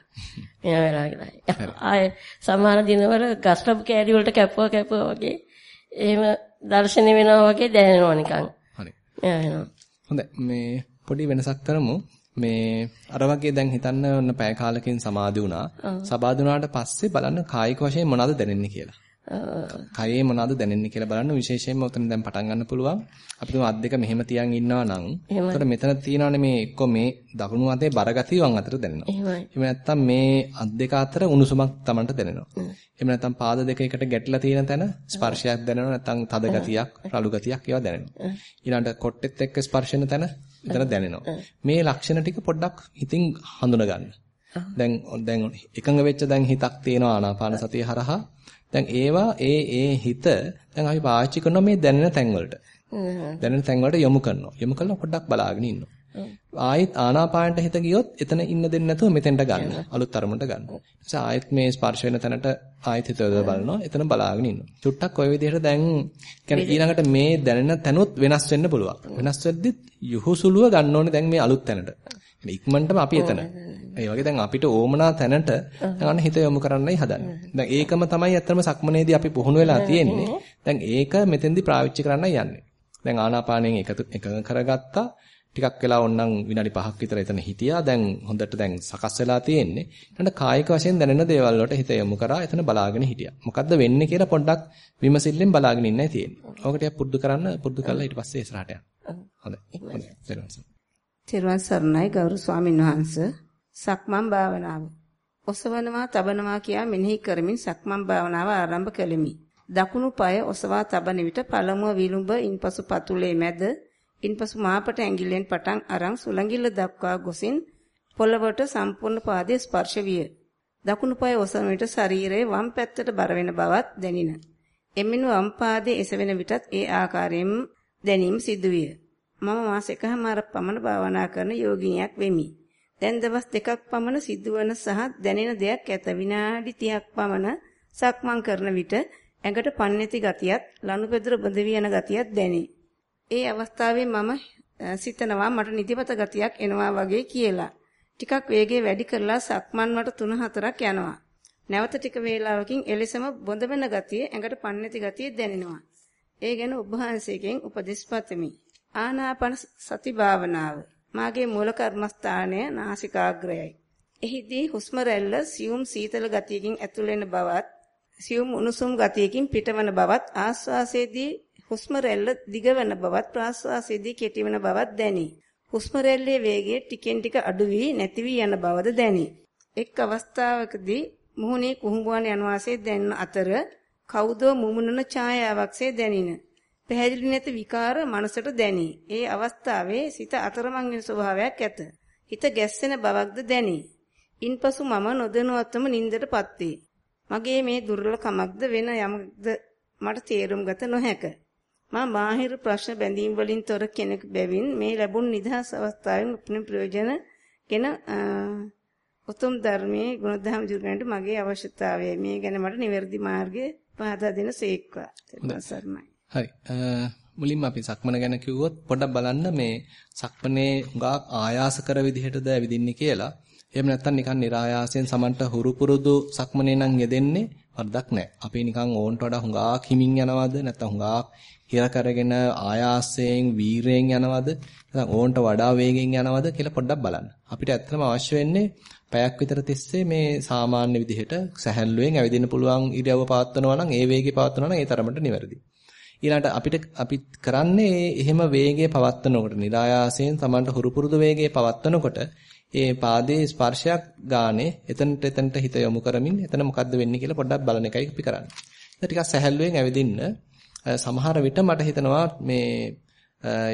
මෙයා වෙලා කියලා. ආයේ සමහර දිනවල ගස්ලබ් කෑලි වලට කැපුවා කැපුවා වගේ එහෙම දර්ශන වෙනවා වගේ දැනෙනවා නිකන්. හරි. එයා හොඳයි මේ පොඩි වෙනසක් කරමු. මේ අර වගේ දැන් හිතන්න ඔන්න පැය කාලකින් සමාධි වුණා. සබාධි වුණාට පස්සේ බලන්න කායික වශයෙන් මොනවද දැනෙන්නේ කියලා. කයේ මොනවද දැනෙන්නේ කියලා බලන්න විශේෂයෙන්ම උතන දැන් පටන් ගන්න පුළුවන්. අපි තුමු අත් දෙක මෙහෙම තියන් ඉන්නවා නම් එතකොට මෙතන තියෙනවානේ මේ එක්ක මේ දකුණු අතේ බරගතිය වම් අතට දැනෙනවා. එහෙම නැත්නම් මේ අත් දෙක අතර උණුසුමක් Tamanට දැනෙනවා. එහෙම නැත්නම් පාද දෙක එකට ගැටිලා තියෙන තැන ස්පර්ශයක් දැනෙනවා නැත්නම් තද ගතියක්, රළු ගතියක් ඒවා දැනෙනවා. ඊළඟට කොට්ටෙත් එක්ක ස්පර්ශ වෙන තැන එතන දැනෙනවා. මේ ලක්ෂණ ටික පොඩ්ඩක් හිතින් හඳුනා ගන්න. දැන් දැන් එකඟ වෙච්ච දැන් හිතක් තියෙනවා ආනාපාන සතිය හරහා දැන් ඒවා ඒ ඒ හිත දැන් අපි පාවිච්චි කරනවා මේ දැනෙන තැන් වලට. දැනෙන තැන් වලට යොමු කරනවා. යොමු කරලා පොඩ්ඩක් බලාගෙන ඉන්නවා. ආයෙත් ආනාපානට හිත ගියොත් එතන ඉන්න දෙන්නේ නැතුව මෙතෙන්ට ගන්න. අලුත් අරමුණට ගන්න. නිසා ආයෙත් මේ ස්පර්ශ වෙන තැනට ආයෙත් හිත යොදලා බලනවා. එතන බලාගෙන ඉන්නවා. චුට්ටක් ওই විදිහට දැන් කියන්නේ ඊළඟට මේ දැනෙන තැනුත් වෙනස් වෙන්න පුළුවන්. වෙනස් වෙද්දිත් යහුසුලුව ගන්න ඕනේ දැන් මේ අලුත් තැනට. ඉක්මනටම අපි එතන. ඒ වගේ දැන් අපිට ඕමනා තැනට දැන් හිත යොමු කරන්නයි හදන්නේ. දැන් ඒකම තමයි ඇත්තම සක්මනේදී අපි පුහුණු වෙලා තියෙන්නේ. දැන් ඒක මෙතෙන්දී පාවිච්චි කරන්නයි යන්නේ. දැන් ආනාපානයෙන් එකතු එකඟ කරගත්තා. ටිකක් වෙලා ඕනනම් විනාඩි 5ක් විතර එතන හිටියා. දැන් හොඳට දැන් සකස් වෙලා තියෙන්නේ. ඊට කායික වශයෙන් දැනෙන දේවල් වලට හිත යොමු කරා එතන බලාගෙන හිටියා. මොකද්ද වෙන්නේ කියලා පොඩ්ඩක් විමසිල්ලෙන් බලාගෙන ඉන්නයි තියෙන්නේ. ඕක ටිකක් පුරුදු කරන්න පුරුදු කරලා ඊට පස්සේ ඉස්සරහට යන්න. හොඳයි. හොඳයි. තෙරුවන් සරණයි ගෞරව ස්වාමීන් වහන්ස සක්මන් භාවනාව ඔසවනවා තබනවා කියා මෙනෙහි කරමින් සක්මන් භාවනාව ආරම්භ කළෙමි. දකුණු පාය ඔසවා තබන විට පළමුව විලුඹ ඉන්පසු පතුලේ මැද ඉන්පසු මාපට ඇඟිල්ලෙන් පටන් අරන් සුළඟිල්ල දක්වා ගොසින් පොළවට සම්පූර්ණ පාදයේ ස්පර්ශ විය. දකුණු පාය ඔසවන විට ශරීරයේ වම් පැත්තට බර වෙන බවත් දැනින. එමින් වම් පාදයේ එසවෙන විටත් ඒ ආකාරයෙන් දැනීම සිදුවිය. මම මාස එකමාරක් පමණ භාවනා කරන යෝගිනියක් වෙමි. දැන් දවස් දෙකක් පමණ සිදුවන සහ දැනෙන දෙයක් ඇත. විනාඩි 30ක් පමණ සක්මන් කරන විට ඇඟට පන්නැති ගතියත්, ලනුපෙදුර බඳ වියන ගතියත් දැනේ. ඒ අවස්ථාවේ මම සිතනවා මට නිදිමත ගතියක් එනවා වගේ කියලා. ටිකක් වේගය වැඩි කරලා සක්මන් වට 3-4ක් යනවා. නැවත ටික වේලාවකින් එලෙසම බොඳ වෙන ගතිය ඇඟට පන්නැති ගතිය දැනෙනවා. ඒ ගැන ඔබ වහන්සේගෙන් උපදෙස් පතමි. ආනාපාන සති භාවනාව මාගේ මූල කර්මස්ථානය නාසිකාග්‍රයයි. එහිදී හුස්ම රැල්ල සියුම් සීතල ගතියකින් ඇතුල් වෙන බවත් සියුම් උණුසුම් ගතියකින් පිටවන බවත් ආශ්වාසයේදී හුස්ම රැල්ල දිගවන බවත් ප්‍රාශ්වාසයේදී කෙටිවන බවත් දැනේ. හුස්ම රැල්ලේ වේගය ටිකෙන් ටික අඩු වී නැති වී යන බවද දැනේ. එක් අවස්ථාවකදී මුහුණේ කුහුඹුවන් යන වාසේ දැනෙන අතර කවුදෝ මුමුණන ඡායාවක්සේ දැනින. පැහැදිලි නැති විකාර මනසට දැනේ. ඒ අවස්ථාවේ සිත අතරමං වෙන ස්වභාවයක් ඇත. හිත ගැස්සෙන බවක්ද දැනේ. ඉන්පසු මම නොදැනුවත්වම නින්දටපත් වේ. මගේ මේ දුර්වලකමක්ද වෙන යමක්ද මට තේරුම් ගත නොහැක. මා මාහිර ප්‍රශ්න බැඳීම් වලින් තොර කෙනෙක් බැවින් මේ ලැබුණු නිදහස් අවස්ථාවෙන් උපරිම ප්‍රයෝජනගෙන උතුම් ධර්මයේ ගුණධම් ජීවිතයට මගේ අවශ්‍යතාවය මේ ගැන මට නිවැරදි මාර්ගය පහදා දෙන සේක්වා. සර්ණයි. හරි. මුලින්ම අපි සක්මන ගැන කිව්වොත් පොඩ්ඩක් බලන්න මේ සක්මනේ හුඟක් ආයාස කර විදිහටද ඇවිදින්නේ කියලා. එහෙම නැත්නම් නිකන් નિરાයාසයෙන් Tamanට හුරු පුරුදු සක්මනේ නම් යෙදෙන්නේ වරදක් නැහැ. අපි නිකන් ඕන්ට වඩා හුඟක් හිමින් යනවද නැත්නම් හුඟක් හිර කරගෙන ආයාසයෙන් වීරයෙන් යනවද නැත්නම් ඕන්ට වඩා වේගෙන් යනවද කියලා පොඩ්ඩක් බලන්න. අපිට ඇත්තටම අවශ්‍ය වෙන්නේ පැයක් විතර තිස්සේ මේ සාමාන්‍ය විදිහට සැහැල්ලුවෙන් ඇවිදින්න පුළුවන් ඉරියව්ව පවත්වනවා නම් ඒ වේගය පවත්වනවා නම් ඒ තරමට නිවැරදි. ඊළඟට අපිට අපි කරන්නේ එහෙම වේගය පවත්නකොට નિરાයාසයෙන් Tamanට හුරු පුරුදු වේගය පවත්නකොට ඒ පාදයේ ස්පර්ශයක් ගානේ එතනට එතනට හිත යොමු කරමින් එතන මොකද්ද වෙන්නේ කියලා පොඩ්ඩක් බලන එකයි අපි කරන්නේ. ටිකක් සැහැල්ලුවෙන් ඇවිදින්න සමහර විට මට හිතනවා මේ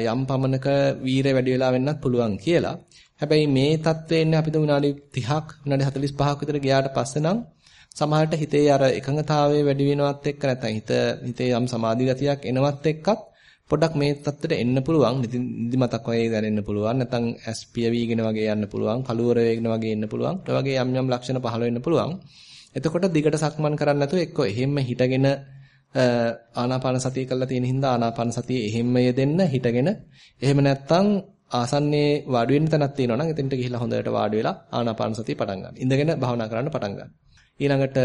යම් පමණක වීර වැඩි වෙලා වෙන්නත් පුළුවන් කියලා. හැබැයි මේ தත්ත්වෙන්නේ අපිට විනාඩි 30ක් විනාඩි 45ක් විතර ගියාට පස්සේ නම් සමහරට හිතේ අර එකඟතාවයේ වැඩි වෙනවත් එක්ක නැත්නම් හිත හිතේ යම් සමාධි ගතියක් එනවත් එක්කත් පොඩ්ඩක් මේ தත්ත්වයට එන්න පුළුවන්. නිදිමතක් වගේ දැනෙන්න පුළුවන්. නැත්නම් ඇස් පියවිගෙන වගේ යන්න පුළුවන්. කලුවර වේගෙන වගේ එන්න පුළුවන්. ඒ වගේ යම් යම් ලක්ෂණ පහළ වෙන්න පුළුවන්. එතකොට දිගට සක්මන් කරන්න නැතුව එක්ක එහෙම්ම හිටගෙන ආනාපාන සතිය කරලා තියෙන හින්දා ආනාපාන සතිය එහෙම්ම යෙදෙන්න හිටගෙන. එහෙම නැත්නම් ආසන්නයේ වාඩි වෙන්න තැනක් තියෙනවා නම් එතෙන්ට ගිහිල්ලා හොඳට වාඩි වෙලා ආනාපාන සතිය පටන් ගන්න. ඉඳගෙන භාවනා කරන්න පටන් ගන්න. ඊළඟට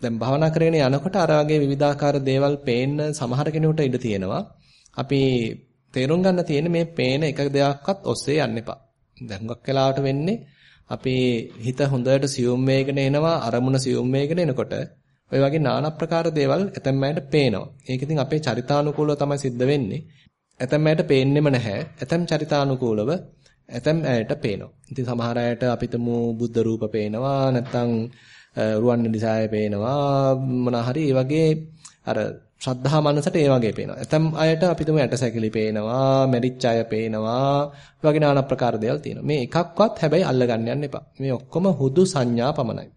දැන් භාවනා කරගෙන යනකොට අර වගේ විවිධාකාර දේවල් පේන්න සමහර කෙනෙකුට ඉඩ තියෙනවා. අපි තේරුම් ගන්න තියෙන්නේ මේ පේන එක දෙයක්වත් ඔස්සේ යන්න එපා. දැන් හුඟක් වෙලාවට වෙන්නේ අපි හිත හොඳට සියුම් වේගන එනවා අරමුණ සියුම් වේගන එනකොට ඔය වගේ নানা ප්‍රකාර දේවල් ඇතැම් අයට පේනවා. ඒක ඉතින් අපේ චරිතානුකූලව තමයි සිද්ධ වෙන්නේ. ඇතැම් අයට පේන්නෙම නැහැ. ඇතැම් චරිතානුකූලව ඇතැම් අයට පේනවා. ඉතින් සමහර අයට අපිටම බුද්ධ රූප පේනවා නැත්නම් රුවන්වැලිසෑය පේනවා මොනවා හරි ඒ වගේ අර ශ්‍රද්ධා මනසට ඒ වගේ පේනවා. ඇතම් අයට අපිටම ඇටසැකිලි පේනවා, මෙරිච් අය පේනවා, වගේ নানা ප්‍රකාර දේවල් තියෙනවා. මේ එකක්වත් හැබැයි අල්ලගන්න යන්න එපා. මේ ඔක්කොම හුදු සංඥා පමණයි.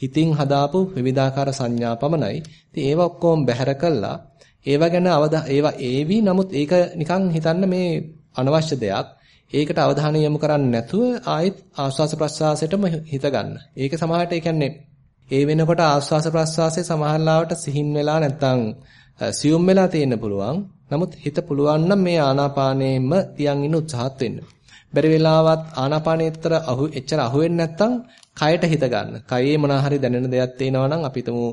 හිතින් හදාපු විවිධාකාර සංඥා පමණයි. ඉතින් ඒව ඔක්කොම බැහැර කළා. ඒව ගැන අවදා ඒවා ඒවි නමුත් ඒක නිකන් හිතන්න මේ අනවශ්‍ය දෙයක්. ඒකට අවධානය යොමු කරන්නේ නැතුව ආයෙත් ආස්වාස ප්‍රස්වාසයටම හිත ගන්න. ඒක සමහරට ඒ කියන්නේ ඒ වෙනකොට ආස්වාස ප්‍රස්වාසයේ සමහරලාවට සිහින් වෙලා නැත්තම් සියුම් වෙලා තියෙන්න පුළුවන්. නමුත් හිත පුළුවන් නම් මේ ආනාපානයෙම තියන් ඉන්න උත්සාහත් වෙන්න. බැරි වෙලාවත් ආනාපානයේතර අහු එච්චර අහු වෙන්නේ නැත්තම් කයට හිත ගන්න. කයේ මොනවා හරි දැනෙන දෙයක් තියෙනවා නම් අපි හිතමු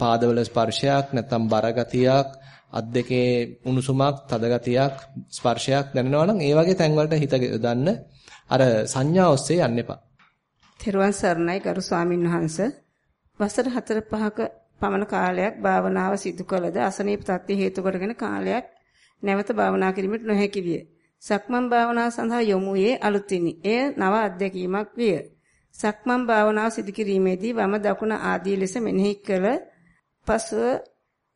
පාදවල ස්පර්ශයක් නැත්තම් බර ගතියක් අත් දෙකේ උණුසුමක් තද ගතියක් ස්පර්ශයක් දැනෙනවා නම් ඒ වගේ තැන් වලට හිත දාන්න අර සංඥා ඔස්සේ යන්න එපා. තෙරුවන් සරණයි ගරු ස්වාමින් වහන්සේ වසර 4-5ක පමණ කාලයක් භාවනාව සිදු කළද අසනීප තත්ත්ව හේතු කොටගෙන කාලයක් නැවත භාවනා කිරීමට නොහැකි විය. සක්මන් භාවනාව සඳහා යොමු වූයේ අලුතිනි. එය නව අත්දැකීමක් විය. සක්මන් භාවනාව සිදු කිරීමේදී වම දකුණ ආදී ලෙස මෙනෙහි කළ පසුව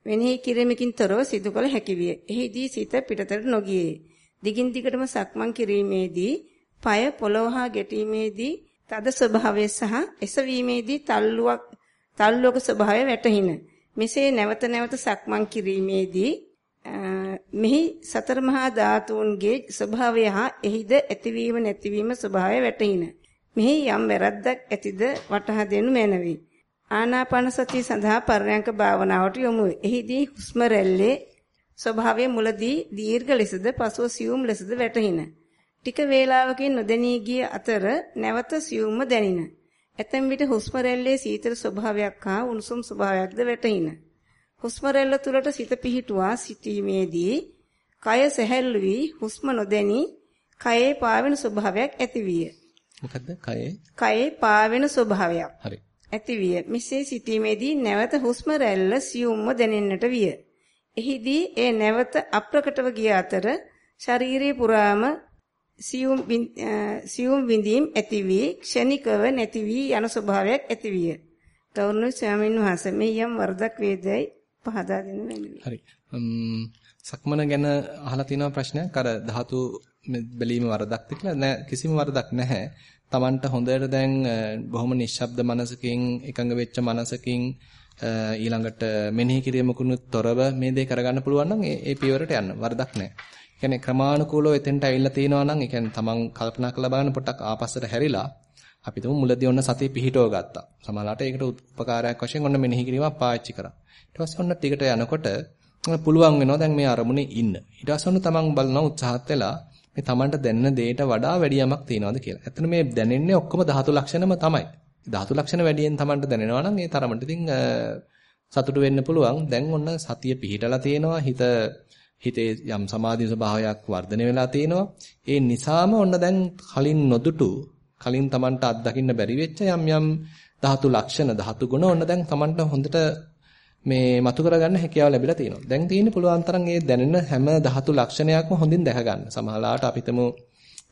මෙනෙහි කිරීමකින් තොරව සිදු කළ හැකි විය. එහිදී සිත පිටතට නොගියේ. දිගින් දිගටම සක්මන් කිරීමේදී পায় පොළව හා ගැටීමේදී තද ස්වභාවය සහ එසවීමේදී තල්ලුවක් තල්ලුවක ස්වභාවය වැටහින. මෙසේ නැවත නැවත සක්මන් කිරීමේදී මෙහි සතර මහා ධාතුන්ගේ ස්වභාවය හා එහිද ඇතිවීම නැතිවීම ස්වභාවය වැටහින. මෙහි යම් වැරද්දක් ඇතිද වටහා දෙනු මැනවි. ආනාපාන සතිය සඳහා පරයන්ක භාවනාවට යොමු වේ. එහිදී හුස්ම රැල්ලේ ස්වභාවය මුලදී දීර්ඝ ලෙසද පසුව සියුම් ලෙසද වැටහින. ටික වේලාවකින් නොදැනී ගිය අතර නැවත සියුම්ම දැනින. ඇතැම් විට හුස්ම රැල්ලේ සීතල ස්වභාවයක් හා උණුසුම් ස්වභාවයක්ද වැටහින. හුස්ම රැල්ල තුලට සිත පිහිටුවා සිටීමේදී කය සැහැල්ලු වී හුස්ම නොදැනී කයේ පාවෙන ස්වභාවයක් ඇතිවිය. මොකද්ද? කයේ? කයේ පාවෙන ස්වභාවයක්. හරි. ඇතිවිය. මෙසේ සිටීමේදී නැවත හුස්ම රැල්ල සියුම්ව දැනෙන්නට විය. එහිදී ඒ නැවත අප්‍රකටව ගිය අතර ශරීරයේ පුරාම සියුම් සියුම් විඳීම් ඇති වී ක්ෂණිකව නැති වී යන ස්වභාවයක් ඇති විය. ගෞරවනීය ස්වාමීන් වහන්සේ මේ යම් වරදක් වේදයි පහදා දෙන්න වෙනවා. හරි. සක්මන ගැන අහලා තියෙන ප්‍රශ්නයක් අර ධාතු බැලීම වරදක්ද කියලා නෑ කිසිම වරදක් නැහැ. Tamanට හොඳට දැන් බොහොම නිශ්ශබ්ද මනසකින් එකඟ වෙච්ච මනසකින් ඊළඟට මෙනෙහි කිරීමකුනුත් තොරව මේ දේ කරගන්න පුළුවන් නම් ඒ පියවරට යන්න වරදක් නැහැ. කියන්නේ ක්‍රමානුකූලව එතෙන්ට ඇවිල්ලා තියෙනවා නම් ඒ කියන්නේ තමන් කල්පනා කරලා බලන්න පොඩ්ඩක් ආපස්සට හැරිලා අපි තුමු මුලදී ඔන්න සතිය පිහිටව ගත්තා. සමහරවිට ඒකට උපකාරයක් වශයෙන් ඔන්න මෙනෙහි කිරීමක් පාවිච්චි කරා. ඊට පස්සේ ඔන්න ටිකට යනකොට පුළුවන් වෙනවා දැන් මේ අරමුණේ ඉන්න. ඊට පස්සේ ඔන්න තමන් බලන උත්සාහත් වෙලා මේ තමන්ට දැනෙන දෙයට වඩා වැඩි යමක් තියනවාද කියලා. ඇත්තට මේ දැනෙන්නේ ඔක්කොම ධාතු ලක්ෂණම තමයි. ධාතු ලක්ෂණ වැඩියෙන් තමන්ට දැනෙනවා නම් ඒ තරමට ඉතින් සතුටු වෙන්න පුළුවන්. දැන් ඔන්න සතිය පිහිටලා තියෙනවා. හිත හිතේ යම් සමාධි ස්වභාවයක් වර්ධනය වෙලා තියෙනවා. ඒ නිසාම ඔන්න දැන් කලින් නොදුටු කලින් Tamanට අත්දකින්න බැරි වෙච්ච යම් යම් ධාතු ලක්ෂණ ධාතු ගුණ ඔන්න දැන් Tamanට හොඳට මේ මතු කරගන්න හැකියාව ලැබිලා තියෙනවා. දැන් තියෙන්නේ පුළුවන් තරම් මේ දැනෙන හැම ධාතු ලක්ෂණයක්ම හොඳින් දැක ගන්න. සමහරලාට අපිටම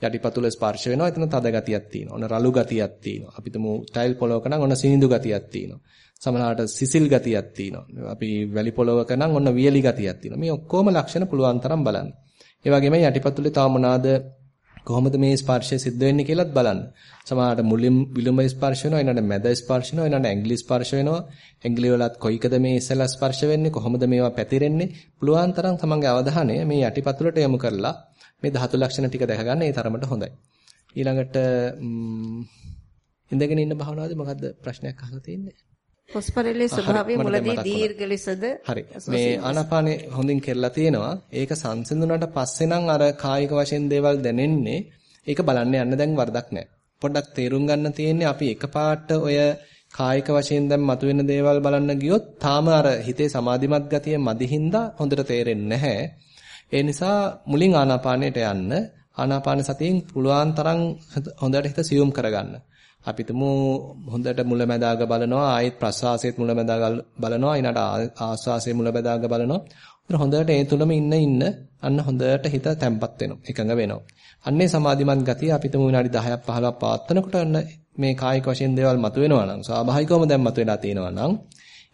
යටිපතුල ස්පර්ශ වෙනවා. එතන තද ගතියක් තියෙනවා. ඔන්න රළු ගතියක් තියෙනවා. අපිටම ටයිල් පොලවක නම් ඔන්න සිනිඳු ගතියක් තියෙනවා. සමහරලාට සිසිල් ගතියක් තියෙනවා. අපි වැලි පොලවක නම් ඔන්න වියලි ගතියක් තියෙනවා. මේ ඔක්කොම ලක්ෂණ පුළුවන් තරම් බලන්න. ඒ වගේම යටිපතුලේ තව මොනවාද කොහොමද මේ ස්පර්ශය සිද්ධ වෙන්නේ කියලාත් බලන්න. සමහරවිට මුලින් විලුඹ ස්පර්ශ වෙනවා, ඊළඟට මැද ස්පර්ශ වෙනවා, ඊළඟට ඇඟිලි ස්පර්ශ වෙනවා. ඇඟිලි වලත් කොයිකද මේ ඉස්සලා ස්පර්ශ වෙන්නේ, කොහොමද මේවා පැතිරෙන්නේ? පුළුවන් තරම් තමන්ගේ අවධානය මේ යටිපතුලට යොමු කරලා මේ ධාතු ලක්ෂණ ටික දැක ගන්න ඒ තරමට හොඳයි. ඊළඟට ඉඳගෙන ඉන්න භාවනාවේදී මොකද්ද ප්‍රශ්නයක් අහලා තියෙන්නේ? හොස්පරලේ ස්වභාවය මුලදී දීර්ඝ ලෙසද? හරි. මේ ආනාපානේ හොඳින් කෙරලා තියෙනවා. ඒක සංසිඳුණාට පස්සේ නම් අර කායික වශයෙන් දේවල් දැනෙන්නේ. ඒක බලන්න යන්න දැන් වරදක් නැහැ පොඩ්ඩක් තේරුම් ගන්න තියෙන්නේ අපි එකපාරට ඔය කායික වශයෙන් දැන් මතුවෙන දේවල් බලන්න ගියොත් තාම අර හිතේ සමාධිමත් ගතිය මදිහින්දා හොඳට තේරෙන්නේ නැහැ. ඒ නිසා මුලින් ආනාපානයට යන්න ආනාපාන සතියෙන් පුළුවන් තරම් හොඳට හිත සියුම් කරගන්න අපි තුමු හොඳට මුලැමැදාග බලනවා ආයෙත් ප්‍රසවාසයේත් මුලැමැදාග බලනවා ඊනට ආස්වාසයේ මුලැමැදාග බලනවා හොඳට ඒ තුලම ඉන්න ඉන්න අන්න හොඳට හිත තැම්පත් වෙනවා එකඟ වෙනවා අන්නේ සමාධිමත් ගතිය අපි තුමු විනාඩි 10ක් 15ක් පවත්වනකොට අන්න මේ කායික වශයෙන් දේවල් මතුවෙනවා නම් ස්වාභාවිකවම දැන් මතුවලා තියෙනවා නම්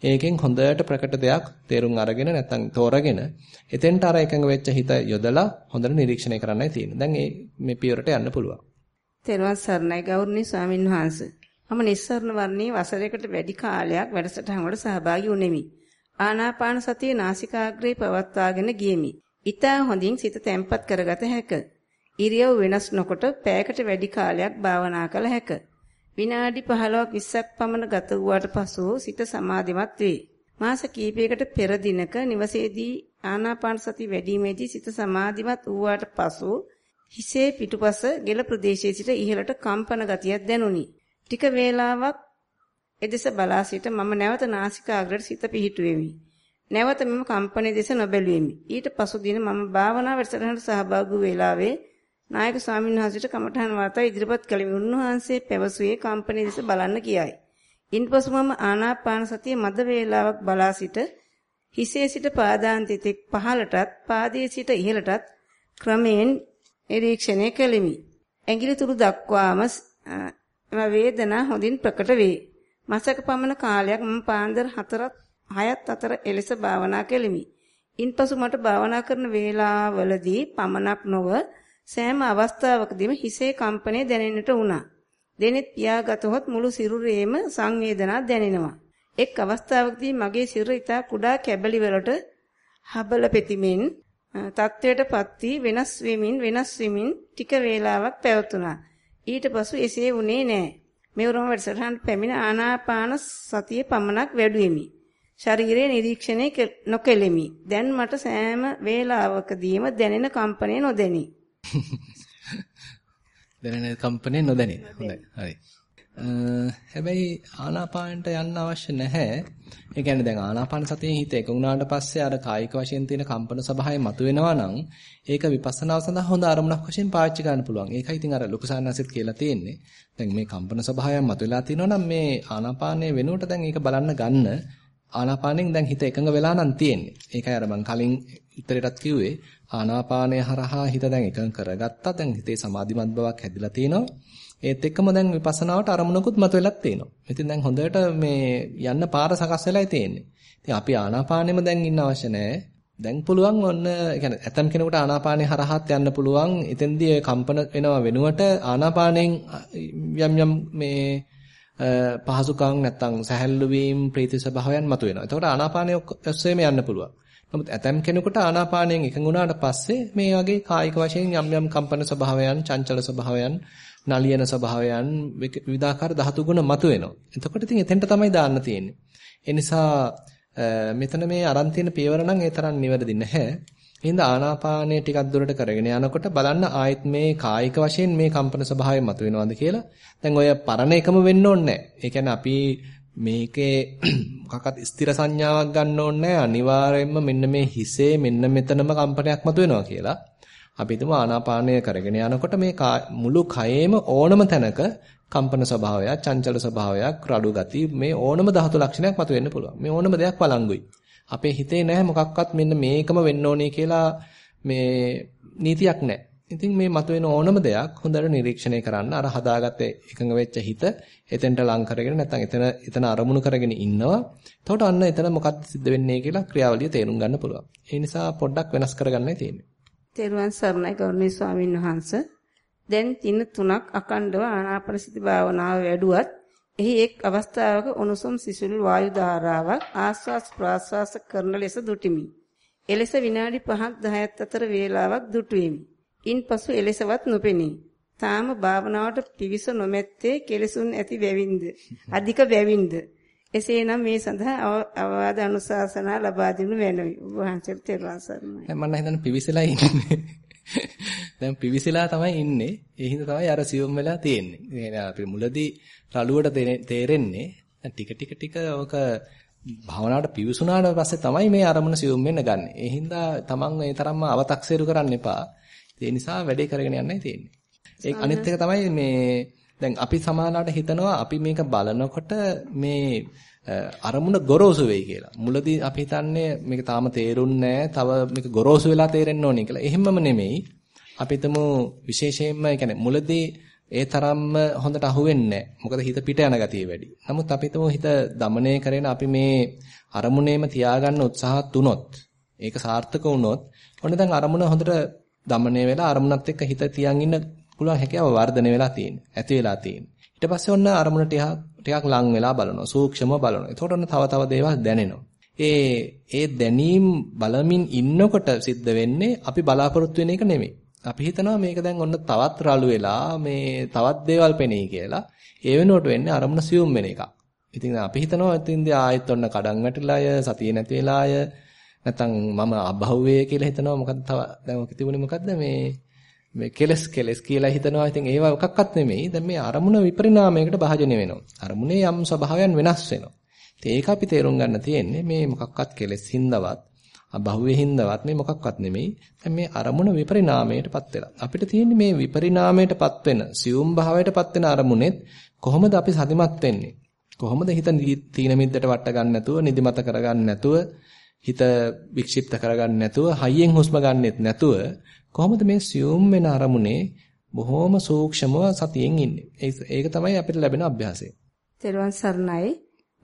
ඒකෙන් හොඳට ප්‍රකට දෙයක් තේරුම් අරගෙන නැත්නම් තෝරගෙන එතෙන්ට අර එකඟ වෙච්ච හිත යොදලා හොඳට නිරීක්ෂණය කරන්නයි තියෙන්නේ. දැන් මේ පියවරට යන්න පුළුවන්. තෙරුවන් සරණයි ගෞරවනීය ස්වාමින් වහන්සේ. මම නිස්සරණ වර්ණයේ වසරයකට වැඩි කාලයක් වැඩසටහන් වලට සහභාගී වුනිමි. ආනාපාන සතිය නාසිකාග්‍රේ පවත්වාගෙන ගියෙමි. ඊතා හොඳින් සිත තැම්පත් කරගත හැක. ඉරියව් වෙනස් නොකොට පැයකට වැඩි කාලයක් භාවනා කළ හැක. විනාඩි 15ක් 20ක් පමණ ගත වූාට පසු සිත සමාධිමත් වේ. මාස කිහිපයකට පෙර දිනක නිවසේදී ආනාපාන සති වැඩිීමේදී සිත සමාධිමත් වූාට පසු හිසේ පිටුපස ගෙල ප්‍රදේශයේ සිට ඉහළට කම්පන ගතියක් දැනුනි. ටික වේලාවක් එදෙස බලා සිට මම නැවත නාසිකාග්‍රයට සිත පිහිටුවෙමි. නැවත මම කම්පනයේ දෙස නොබැලුවෙමි. ඊට පසු දින මම භාවනා වැඩසටහනට සහභාගී වේලාවේ නායක ස්වාමීන් වහන්සේට කමඨහන් වාර්තා ඉදිරිපත් කළෙමි. උන්වහන්සේ පැවසුවේ කම්පනයේ දෙස බලන්න කියයි. ඉන්පසු මම ආනාපාන සතිය මද වේලාවක් බලා සිට හිසේ සිට පාදාන්තයේ පහළටත් පාදයේ සිට ඉහළටත් ක්‍රමයෙන් නිරීක්ෂණය කෙලිමි. ඇඟිලි තුරු දක්වාම එම වේදනා හොඳින් ප්‍රකට වේ. මාසක පමණ කාලයක් මම පාන්දර 4ත් 6ත් අතර එලෙස භාවනා කෙලිමි. ඉන්පසු මට භාවනා කරන වේලාවලදී පමණක් නොව සෑම අවස්ථාවකදීම හිසේ කම්පනය දැනෙන්නට වුණා. දෙනෙත් පියාගතහොත් මුළු සිරුරේම සංවේදනා දැනෙනවා. එක් අවස්ථාවකදී මගේ සිරුර ඉතා කුඩා කැබලි වලට හබල පෙතිමින් තත්වයටපත් වී වෙනස් වෙමින් වෙනස් වෙමින් ටික වේලාවක් පැවතුණා. ඊට පසු එසේ වුණේ නැහැ. මෙවරම වැඩසටහන පැමිණ ආනාපාන සතිය පමණක් වැඩුවෙමි. ශරීරයේ නිරීක්ෂණය නොකෙලෙමි. දැන් මට සෑම වේලාවකදීම දැනෙන කම්පනය නොදැනි. දැනෙන කම්පනය නොදැනි. හොඳයි. හරි. හැබැයි ආනාපානට යන්න අවශ්‍ය නැහැ. ඒ කියන්නේ දැන් ආනාපාන සතියේ හිත එකඟුණාට පස්සේ අර කායික වශයෙන් තියෙන කම්පන සබහාය මතුවෙනවා නම් ඒක විපස්සනාව සඳහා හොඳ ආරමුණක් වශයෙන් පාවිච්චි ගන්න පුළුවන්. ඒකයි ඉතින් අර ලොකු සාන්නසෙත් කියලා තියෙන්නේ. දැන් මේ කම්පන සබහායන් මතුවලා තිනවා නම් මේ ආනාපානයේ වෙනුවට දැන් ඒක බලන්න ගන්න ආනාපානෙන් දැන් හිත එකඟ වෙලා නම් තියෙන්නේ. ඒකයි අර මං කලින් උත්තරයටත් කිව්වේ ආනාපානය හරහා හිත දැන් එකඟ කරගත්තා. දැන් හිතේ සමාධිමත් බවක් හැදිලා තිනවා. ඒත් එක්කම දැන් විපස්සනාවට අරමුණකුත් මතුවෙලක් තියෙනවා. ඉතින් දැන් හොඳට මේ යන්න පාර සකස් වෙලායි තියෙන්නේ. ඉතින් අපි ආනාපානෙම දැන් ඉන්න අවශ්‍ය නැහැ. දැන් පුළුවන් ඔන්න يعني ඇතම් කෙනෙකුට ආනාපානේ හරහාත් යන්න පුළුවන්. එතෙන්දී ඔය කම්පන වෙනවා වෙනුවට ආනාපානෙන් යම් යම් මේ පහසුකම් නැත්තම් සැහැල්ලු වීම ප්‍රීති ස්වභාවයන් මතුවෙනවා. එතකොට ආනාපානය ඔස්සේම යන්න පුළුවන්. නමුත් ඇතම් කෙනෙකුට ආනාපානයෙන් එකඟ වුණාට පස්සේ මේ වගේ කායික වශයෙන් යම් යම් කම්පන ස්වභාවයන්, චංචල ස්වභාවයන් නලියන ස්වභාවයන් විවිධාකාර ධාතු ගුණ මතුවෙනවා. එතකොට ඉතින් එතෙන්ට තමයි දාන්න තියෙන්නේ. ඒ නිසා මෙතන මේ අරන් තියෙන පියවර නම් ඒ තරම් නිවැරදි නැහැ. එහෙනම් ආනාපානය ටිකක් දුරට කරගෙන යනකොට බලන්න ආයෙත් මේ කායික වශයෙන් මේ කම්පන ස්වභාවය මතුවෙනවද කියලා. දැන් ඔය පරණ එකම වෙන්න ඕනේ නැහැ. ඒ කියන්නේ අපි මේකේ මොකක්වත් ස්ථිර සංඥාවක් ගන්න ඕනේ අනිවාර්යයෙන්ම මෙන්න මේ හිසේ මෙන්න මෙතනම කම්පනයක් මතුවෙනවා කියලා. අපි හිතමු ආනාපානය කරගෙන යනකොට මේ මුළු කයේම ඕනම තැනක කම්පන ස්වභාවයක්, චංචල ස්වභාවයක්, රළු ගති මේ ඕනම ධාතු ලක්ෂණයක් මතුවෙන්න පුළුවන්. මේ ඕනම දෙයක් වළංගුයි. අපේ හිතේ නැහැ මොකක්වත් මෙන්න මේකම වෙන්න ඕනේ කියලා මේ නීතියක් නැහැ. ඉතින් මේ මතුවෙන ඕනම දෙයක් හොඳට නිරීක්ෂණය කරන්න අර හදාගත්තේ එකඟ වෙච්ච හිත එතෙන්ට ලං කරගෙන නැත්නම් එතන එතන අරමුණු කරගෙන ඉන්නවා. එතකොට අන්න එතන මොකක්ද සිද්ධ වෙන්නේ කියලා ක්‍රියාවලිය තේරුම් ගන්න පුළුවන්. ඒ නිසා පොඩ්ඩක් වෙනස් කරගන්නයි තියෙන්නේ. තෙරුවන් සරණයි ගෞරවනීය ස්වාමීන් වහන්සේ. දැන් දින 3ක් අකණ්ඩව ආනාපානසති භාවනාව වැඩුවත් එහි එක් අවස්ථාවක උණුසුම් සිසිල් වායු ධාරාවක් ආස්වාස් ප්‍රාස්වාස කරන ලෙස දුටිමි. එලෙස විනාඩි 5ක් 10ක් අතර වේලාවක් දුටුවෙමි. ඉන්පසු එලෙසවත් නොපෙනී. තාම භාවනාවට පිවිස නොමැත්තේ කෙලසුන් ඇති වැවින්ද අධික වැවින්ද එසේනම් මේ සඳහා අවවාද අනුශාසනා ලබා දෙනු වෙනවි. ඔබ වහන්සේට තෙරුවන් සරණයි. මම හිතන්නේ පිවිසලා ඉන්නේ. දැන් පිවිසලා තමයි ඉන්නේ. ඒ හින්දා තමයි අර සියුම් වෙලා තියෙන්නේ. ඒ අපි මුලදී රළුවට තේරෙන්නේ ටික ටික ටික ඔක භාවනාවට පිවිසුනාට පස්සේ තමයි මේ අරමුණ සියුම් වෙන්න ගන්න. ඒ හින්දා තමන් මේ තරම්ම අව탁සේරු කරන්න එපා. ඒ නිසා වැඩේ කරගෙන යන්නයි තියෙන්නේ. ඒ අනිත් එක තමයි මේ දැන් අපි සමානලාට හිතනවා අපි මේක බලනකොට මේ අරමුණ ගොරෝසු වෙයි කියලා. මුලදී අපි හිතන්නේ මේක තාම තේරුන්නේ නැහැ. තව මේක ගොරෝසු වෙලා තේරෙන්න ඕනේ කියලා. එහෙමම නෙමෙයි. අපි හිතමු විශේෂයෙන්ම يعني මුලදී ඒ තරම්ම හොඳට අහුවෙන්නේ මොකද හිත පිට යන ගතිය වැඩි. නමුත් අපි හිත দমনය කරගෙන අපි මේ අරමුණේම තියාගන්න උත්සාහත් වුණොත් ඒක සාර්ථක වුණොත් ඔන්න දැන් අරමුණ හොඳට দমনය වෙලා අරමුණත් එක්ක හිත තියන් ඉන්න පුළුවන් හැකියාව වර්ධනය වෙලා තියෙන්නේ. ඇති වෙලා තියෙන්නේ. ඊට පස්සේ ඔන්න අරමුණ ටිකක් ලං වෙලා බලනවා. සූක්ෂමව බලනවා. එතකොට ඔන්න තව තව දේවල් දැනෙනවා. ඒ ඒ දැනීම් බලමින් ඉන්නකොට සිද්ධ වෙන්නේ අපි බලාපොරොත්තු වෙන එක නෙමෙයි. අපි හිතනවා මේක දැන් ඔන්න තවත් රළු වෙලා මේ තවත් දේවල් පෙනෙයි කියලා. ඒ වෙනුවට වෙන්නේ අරමුණ සියුම් වෙන එකක්. ඉතින් අපි හිතනවා ඉතින්දී ආයෙත් ඔන්න කඩන් වැටිලාය, සතිය නැති වෙලාය, නැත්නම් මම අභව්වේ කියලා හිතනවා. මොකද්ද තව දැන් ඔක තිබුණේ මොකද්ද මේ මේ කෙලස් කෙලස් කියලා හිතනවා. ඉතින් ඒවා එකක්වත් නෙමෙයි. දැන් මේ අරමුණ විපරිණාමයකට භාජනය වෙනවා. අරමුණේ යම් ස්වභාවයන් වෙනස් වෙනවා. ඉතින් ඒක අපි තේරුම් ගන්න තියෙන්නේ මේ මොකක්වත් කෙලස් හින්දවත් අභව්‍ය හින්දවත් මේ මොකක්වත් නෙමෙයි. දැන් මේ අරමුණ විපරිණාමයටපත් වෙලා. අපිට තියෙන්නේ මේ විපරිණාමයටපත් වෙන, සියුම් භාවයටපත් වෙන අරමුණෙත් කොහොමද අපි සතිමත් වෙන්නේ? කොහොමද හිත තීන මිද්දට වට ගන්න නැතුව, නිදිමත කරගන්න නැතුව, හිත වික්ෂිප්ත කරගන්න නැතුව, හයියෙන් හුස්ම ගන්නෙත් නැතුව කොහොමද මේ සියුම් වෙන අරමුණේ බොහොම සූක්ෂමව සතියෙන් ඉන්නේ. ඒක තමයි අපිට ලැබෙන අභ්‍යාසය. තෙරුවන් සරණයි.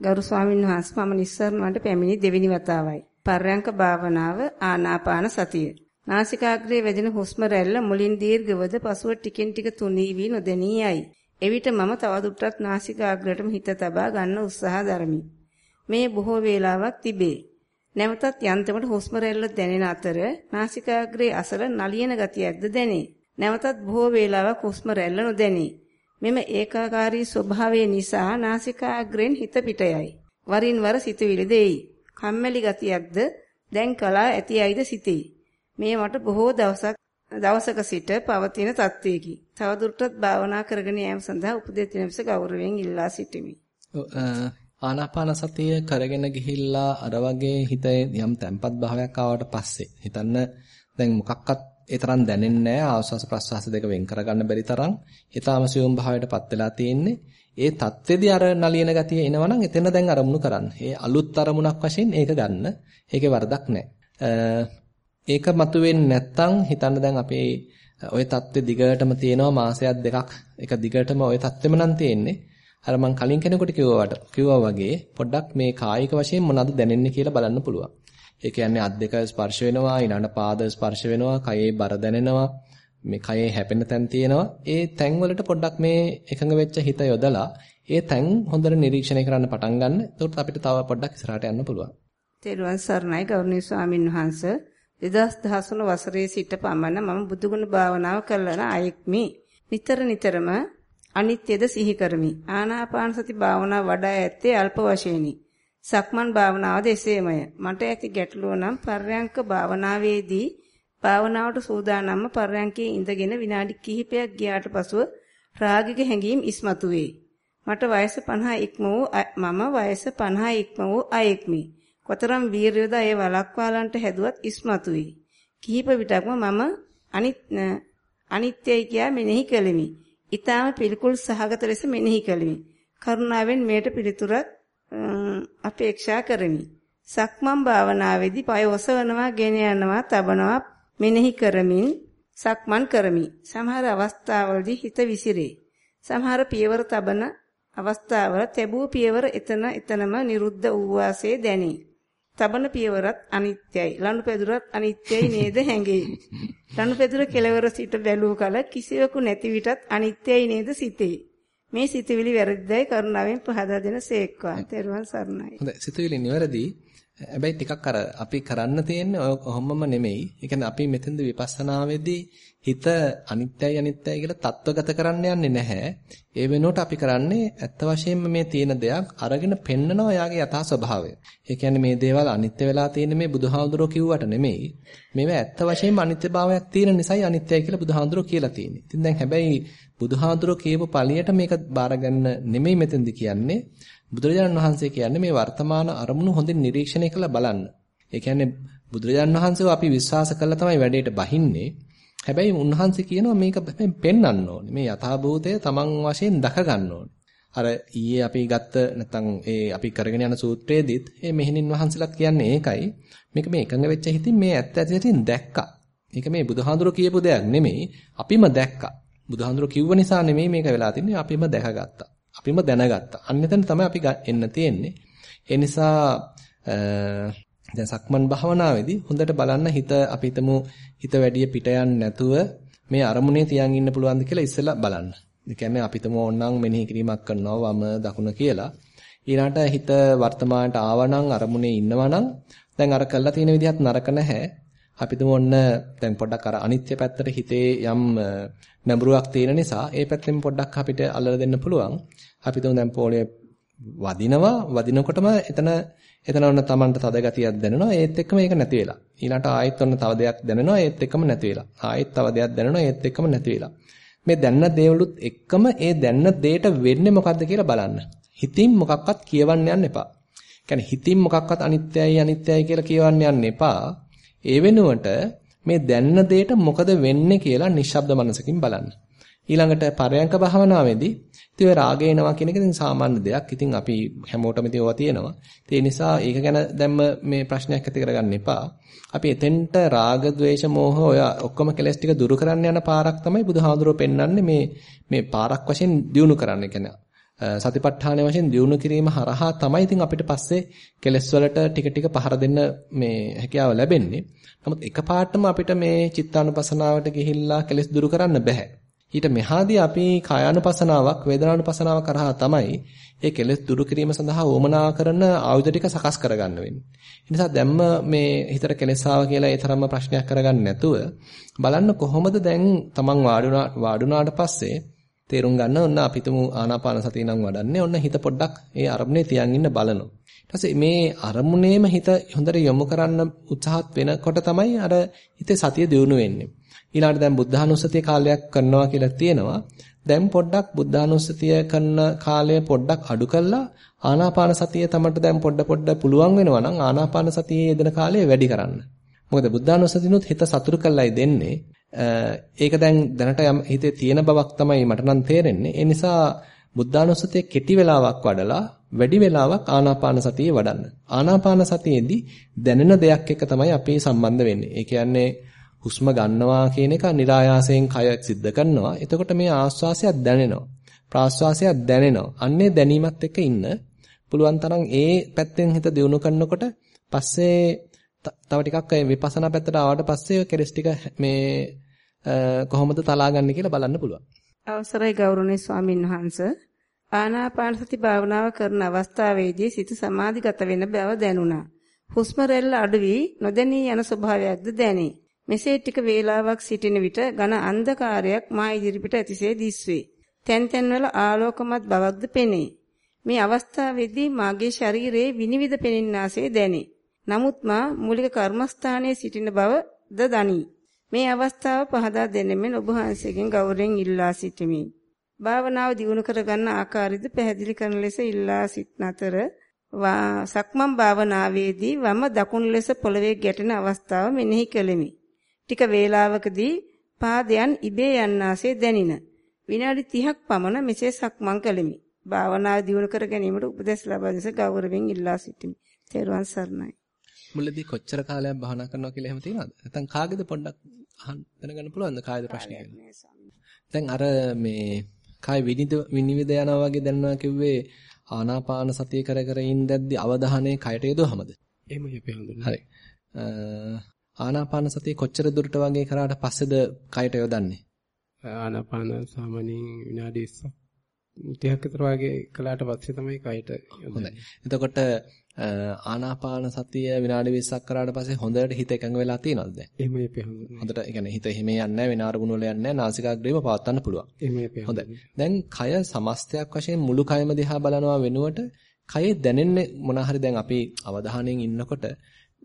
ගරු ස්වාමීන් වහන්සේ මම නිස්සරණට පැමිණි දෙවෙනි වතාවයි. පර්යංක භාවනාව ආනාපාන සතිය. නාසිකාග්‍රයේ වැදෙන හුස්ම රැල්ල මුලින් දීර්ඝවද පසුව ටිකෙන් ටික තුනී වී නොදැනී යයි. එවිට මම තවදුරටත් නාසිකාග්‍රයටම හිත තබා ගන්න උත්සාහ දරමි. මේ බොහෝ වේලාවක් තිබේ. නැවතත් යන්තමට හුස්ම රැල්ල දැනෙන අතර නාසිකාග්‍රයේ අසල නලියන ගතියක්ද දැනේ. නැවතත් බොහෝ වේලාවක් හුස්ම රැල්ල නොදැනේ. මෙම ඒකාකාරී ස්වභාවය නිසා නාසිකාග්‍රෙන් හිත පිටයයි. වරින් වර සිතුවිලි දෙයි. කම්මැලි ගතියක්ද දැන් කලා ඇතියයිද සිතේ. මේ මට බොහෝ දවසක් දවසක සිට පවතින තත්වයකි. තවදුරටත් භාවනා කරගෙන යාම සඳහා උපදෙස් දෙනවස ගෞරවයෙන් ඉල්ලා සිටිමි. ආනාපාන සතිය කරගෙන ගිහිල්ලා අර වගේ හිතේ යම් තැම්පත් භාවයක් ආවට පස්සේ හිතන්න දැන් මොකක්වත් ඒ තරම් දැනෙන්නේ නැහැ ආස්වාස ප්‍රස්වාස දෙක වෙන් කරගන්න බැරි තරම් ඊටාම සියුම් භාවයටපත් වෙලා තියෙන්නේ ඒ தත්ත්වෙදී අර නලියන ගතිය එනවනම් එතන දැන් අරමුණු කරන්න. ඒ අලුත් අරමුණක් වශයෙන් ඒක ගන්න. ඒකේ වරදක් නැහැ. ඒක මතුවෙන්නේ නැත්තම් හිතන්න දැන් අපේ ওই தත්ත්වෙ දිගටම තියෙනවා මාසයක් දෙකක්. ඒක දිගටම ওই தත්ත්වෙම නම් තියෙන්නේ. අර මං කලින් කෙනෙකුට කිව්වාට කිව්වා වගේ පොඩ්ඩක් මේ කායික වශයෙන් මොනවද දැනෙන්නේ කියලා බලන්න පුළුවන්. ඒ කියන්නේ අත් දෙක ස්පර්ශ වෙනවා, ඊළඟ පාද ස්පර්ශ වෙනවා, කයේ බර දැනෙනවා, මේ කයේ හැපෙන තැන් තියෙනවා. ඒ තැන් වලට පොඩ්ඩක් මේ එකඟ වෙච්ච හිත යොදලා ඒ තැන් හොඳට නිරීක්ෂණය කරන්න පටන් ගන්න. එතකොට අපිට තව පොඩ්ඩක් ඉස්සරහට යන්න පුළුවන්. තෙරුවන් සරණයි ගෞරවනීය ස්වාමින් වහන්සේ 2013 වසරේ සිට පමණ මම බුදුගුණ භාවනාව කළන අයෙක්මි. නිතර නිතරම අනිත්‍යද සිහි කරමි. ආනාපාන සති භාවනාව වඩා ඇත්තේ අල්ප වශයෙන්ි. සක්මන් භාවනාවද එසේමය. මට ඇති ගැටලුව නම් පර්යංක භාවනාවේදී භාවනාවට සූදානම්ම පර්යංකයේ ඉඳගෙන විනාඩි කිහිපයක් ගියාට පසුව රාගික හැඟීම් ඉස්මතු වේ. මට වයස 50 ඉක්ම වූ මම වයස 50 ඉක්ම වූ අයෙක්මි. කොතරම් වීරියද ඒ වලක්වාලන්ට හැදුවත් ඉස්මතු වී. කිහිප විටක්ම මම අනිත් අනිත්‍යයි කියා මෙනෙහි කළෙමි. ඊටාම පිළිකුල් සහගත ලෙස මෙනෙහි කළෙමි. කරුණාවෙන් මේට පිළිතුරක් අපේක්ෂා කරමි. සක්මන් භාවනාවේදී පය ඔසවනවා, ගෙන යනවා, තබනවා මෙනෙහි කරමින් සක්මන් කරමි. සමහර අවස්ථාවලදී හිත විසිරේ. සමහර පියවර තබන අවස්ථාවල තැබූ පියවර එතන එතනම නිරුද්ධ වූ වාසේ දැනේ. තබන පියවරත් අනිත්‍යයි. ලනුපැදුරත් අනිත්‍යයි නේද හැඟේ. ලනුපැදුර කෙලවර සිට බැලූ කල කිසිවෙකු නැති විටත් අනිත්‍යයි නේද සිතේ. මේ සිතවිලි වැරදිදයි කරුණාවෙන් පහදා දෙන සේක්වා. තෙරුවන් සරණයි. හොඳයි. සිතවිලි නිවැරදි. හැබැයි ටිකක් අර අපි කරන්න තියෙන්නේ ඔය කොහොමම නෙමෙයි. ඒ කියන්නේ අපි මෙතෙන්ද විපස්සනාවේදී හිත අනිත්‍යයි අනිත්‍යයි කියලා தත්වගත කරන්න යන්නේ නැහැ. ඒ වෙනුවට අපි කරන්නේ ඇත්ත වශයෙන්ම මේ තියෙන දෙයක් අරගෙන පෙන්නනවා යාගේ යථා ස්වභාවය. ඒ කියන්නේ මේ දේවල් අනිත්‍ය වෙලා තියෙන මේ බුදුහාමුදුරුවෝ කිව්වට නෙමෙයි. මේවා ඇත්ත වශයෙන්ම අනිත්‍යභාවයක් තියෙන නිසායි අනිත්‍යයි කියලා බුදුහාමුදුරුවෝ කියලා තියෙන්නේ. ඉතින් දැන් හැබැයි බුදුහාමුදුරුවෝ කියපු පළියට මේක බාරගන්න නෙමෙයි මෙතෙන්දි කියන්නේ. බුදුරජාණන් වහන්සේ කියන්නේ මේ වර්තමාන අරමුණු හොඳින් නිරීක්ෂණය කරලා බලන්න. ඒ කියන්නේ බුදුරජාණන් වහන්සේව අපි විශ්වාස කරලා තමයි වැඩේට බහින්නේ. හැබැයි උන්වහන්සේ කියනවා මේක පෙන්වන්න ඕනේ. මේ යථාභූතය තමන් වශයෙන් දක ගන්න ඕනේ. අර ඊයේ අපි ගත්ත නැත්නම් ඒ අපි කරගෙන යන සූත්‍රයේදීත් මේ මෙහෙණින් වහන්සේලාත් කියන්නේ ඒකයි. මේක මේ එකඟ වෙච්ච හිතින් මේ ඇත්ත ඇත්තටින් දැක්කා. මේක මේ බුදුහාඳුර කියපු දෙයක් නෙමෙයි. අපිම දැක්කා. බුදුහාඳුර කිව්ව නිසා නෙමෙයි මේක වෙලා තින්නේ. අපිම දැකගත්තා. අපිම දැනගත්තා. අන්න එතන තමයි අපි එන්න තියෙන්නේ. ඒ නිසා දැන් සක්මන් භාවනාවේදී හොඳට බලන්න හිත අපි හිතමු හිත වැඩි පිට නැතුව මේ අරමුණේ තියන් ඉන්න පුළුවන්ද කියලා ඉස්සෙල්ලා බලන්න. ඒ කියන්නේ අපි හිතමු ඕනනම් මෙනෙහි කිරීමක් කරනවා වම දකුණ කියලා. ඊළාට හිත වර්තමානට ආවනම් අරමුණේ ඉන්නවනම් දැන් අර කළා තියෙන විදිහත් නරක නැහැ. අපි තුමු ඔන්න දැන් පොඩ්ඩක් අර අනිත්‍ය පැත්තට හිතේ යම් නැඹුරුවක් තියෙන නිසා ඒ පැත්තෙන් පොඩ්ඩක් අපිට අල්ලලා දෙන්න පුළුවන්. අපි තුමු දැන් පොළේ වදිනවා වදිනකොටම එතන එතන ඔන්න Tamanට තද ගතියක් දැනෙනවා ඒත් එක්කම ඒක නැති වෙලා. ඊළඟට ආයෙත් ඔන්න තව දෙයක් දැනෙනවා ඒත් එක්කම නැති වෙලා. ආයෙත් තව දෙයක් දැනෙනවා ඒත් එක්කම නැති වෙලා. මේ දැනන දේවලුත් එක්කම ඒ දැනන දෙයට වෙන්නේ මොකද්ද කියලා බලන්න. හිතින් මොකක්වත් කියවන්න යන්න එපා. කියන්නේ හිතින් මොකක්වත් අනිත්‍යයි අනිත්‍යයි කියලා කියවන්න යන්න එපා. ඒ වෙනුවට මේ දැනන දෙයට මොකද වෙන්නේ කියලා නිශ්ශබ්ද මනසකින් බලන්න. ඊළඟට පරයන්ක භාවනාවේදී ඉතින් රාගය එනවා කියන එක ඉතින් සාමාන්‍ය දෙයක්. ඉතින් අපි හැමෝටම ඉතින් ඒවා තියෙනවා. ඒ නිසා ඒක ගැන දැම්ම මේ ප්‍රශ්නයක් ඇති කරගන්න එපා. අපි එතෙන්ට රාග, ద్వේෂ, මෝහ ඔය ඔක්කොම කෙලස් ටික දුරු කරන්න යන පාරක් තමයි බුදුහාඳුරෝ පෙන්වන්නේ මේ මේ පාරක් වශයෙන් දියුණු කරන්න. කියන්නේ සතිපට්ඨාන වශයෙන් දියුණු කිරීම හරහා තමයි ඉතින් අපිට පස්සේ කෙලස් වලට ටික ටික පහර දෙන්න මේ හැකියාව ලැබෙන්නේ. නමුත් එකපාරටම අපිට මේ චිත්තානුපසනාවට ගිහිල්ලා කෙලස් දුරු කරන්න බෑ. ඊට මෙහාදී අපි කායානුපසනාවක් වේදනානුපසනාවක් කරහා තමයි ඒ කෙලෙස් දුරු කිරීම සඳහා වමනා කරන ආයුධ ටික සකස් කරගන්න වෙන්නේ. ඒ නිසා දැම්ම මේ හිතට කෙලෙස් ආවා කියලා ඒ තරම්ම ප්‍රශ්නයක් කරගන්න නැතුව බලන්න කොහොමද දැන් Taman වාඩුණාට පස්සේ තේරුම් ගන්න ඔන්න අපිටම ආනාපාන සතිය නම් වඩන්නේ ඔන්න හිත පොඩ්ඩක් ඒ අරමුණේ තියන් ඉන්න බලනවා. ඊට පස්සේ මේ අරමුණේම හිත හොඳට යොමු කරන්න උත්සාහත් වෙනකොට තමයි අර හිතේ සතිය දියුණු වෙන්නේ. ඊළඟට දැන් බුද්ධානුස්සතිය කාලයක් කරනවා කියලා තියෙනවා. දැන් පොඩ්ඩක් බුද්ධානුස්සතිය කරන කාලය පොඩ්ඩක් අඩු කළා ආනාපාන සතිය තමට දැන් පොඩ පොඩ පුළුවන් වෙනවා නම් ආනාපාන සතියේ යෙදෙන කාලය වැඩි කරන්න. මොකද බුද්ධානුස්සතිනුත් හිත සතුරු කළයි දෙන්නේ. ඒක දැන් දැනට හිතේ තියෙන බවක් තමයි මට නම් තේරෙන්නේ. ඒ නිසා බුද්ධානුස්සතිය කෙටි වෙලාවක් වඩලා වැඩි වෙලාවක් ආනාපාන සතියේ වඩන්න. ආනාපාන සතියේදී දැනෙන දෙයක් එක්ක තමයි අපි සම්බන්ධ වෙන්නේ. ඒ කියන්නේ හුස්ම ගන්නවා කියන එක નિરાයාසයෙන් කය සිද්ධ කරනවා. එතකොට මේ ආස්වාසයක් දැනෙනවා. ප්‍රාස්වාසයක් දැනෙනවා. අන්නේ දැනීමත් එක්ක ඉන්න පුළුවන් තරම් ඒ පැත්තෙන් හිත දියුණු කරනකොට පස්සේ තව ටිකක් විපස්සනා පැත්තට ආවට පස්සේ කෙලස් ටික මේ කොහොමද තලාගන්නේ කියලා බලන්න පුළුවන්. අවසරයි ගෞරවනීය ස්වාමින් වහන්සේ ආනාපාන සති භාවනාව කරන අවස්ථාවේදී සිත සමාධිගත වෙන බව දැනුණා. හුස්ම රැල්ල අඩු වී නොදැනී යන ස්වභාවයක්ද දැනේ. මෙසේ ටික වේලාවක් සිටින විට ඝන අන්ධකාරයක් මා ඉදිරිපිට ඇතිසේ දිස්වේ. තැන් තැන්වල ආලෝකමත් බවක්ද පෙනේ. මේ අවස්ථාවේදී මාගේ ශරීරයේ විනිවිද පෙනෙන්නාසේ දැනේ. නමුත් මා මූලික කර්මස්ථානයේ සිටින බවද දනී. මේ අවස්ථාව පහදා දෙනෙමින් ඔබ වහන්සේගෙන් ගෞරවයෙන් ඉල්ලා සිටිමි. භාවනාව දියුණු කරගන්න ආකාරයද පැහැදිලි කරන ලෙස ඉල්ලා සිටන අතර සක්මන් භාවනාවේදී වම දකුණු ලෙස පොළවේ ගැටෙන අවස්ථාව මෙනෙහි කෙලිමි. ටික වේලාවකදී පාදයන් ඉබේ යන්නාසේ දැනින. විනාඩි 30ක් පමණ මෙසේ සක්මන් කළෙමි. භාවනාව දියුණු කර ගැනීමට උපදෙස් ලබා දෙස ගෞරවයෙන් ඉල්ලා සිටිමි. තෙරුවන් සරණයි. මුලදී කොච්චර කාලයක් භාවනා කරනවා කියලා එහෙම තියෙනවද? නැත්නම් කාගේද පොඩ්ඩක් අහන්න දැනගන්න පුළුවන්ද කායද ප්‍රශ්නේ දැන් අර මේ කාය විනිද විනිවිද යනවා වගේ දැනනවා කිව්වේ ආනාපාන සතිය කර කර ඉඳද්දි අවධානය කයට යොදවමද? එහෙමයි අපි හඳුනන්නේ. හරි. ආනාපාන සතිය කොච්චර දුරට වගේ කරාට පස්සේද කයට යොදන්නේ? ආනාපාන සාමාන්‍යයෙන් විනාඩි 30ක් විතර වගේ කළාට පස්සේ තමයි කයට හොඳයි. එතකොට ආනාපාන සතිය විනාඩි 20ක් කරාට පස්සේ හොඳට හිත එකඟ වෙලා තියෙනවද දැන්? එහෙමයි අපි හඳුනන්නේ. හොඳට ඒ කියන්නේ හිත එහෙම යන්නේ නැහැ වෙන අරමුණු වල යන්නේ නැහැ නාසිකාග්‍රේම පවත්වන්න පුළුවන්. එහෙමයි අපි හොඳයි. දැන් කය සමස්තයක් වශයෙන් මුළු කයම දිහා බලනවා වෙනුවට කයේ දැනෙන්නේ මොන හරි දැන් අපි අවධානයෙන් ඉන්නකොට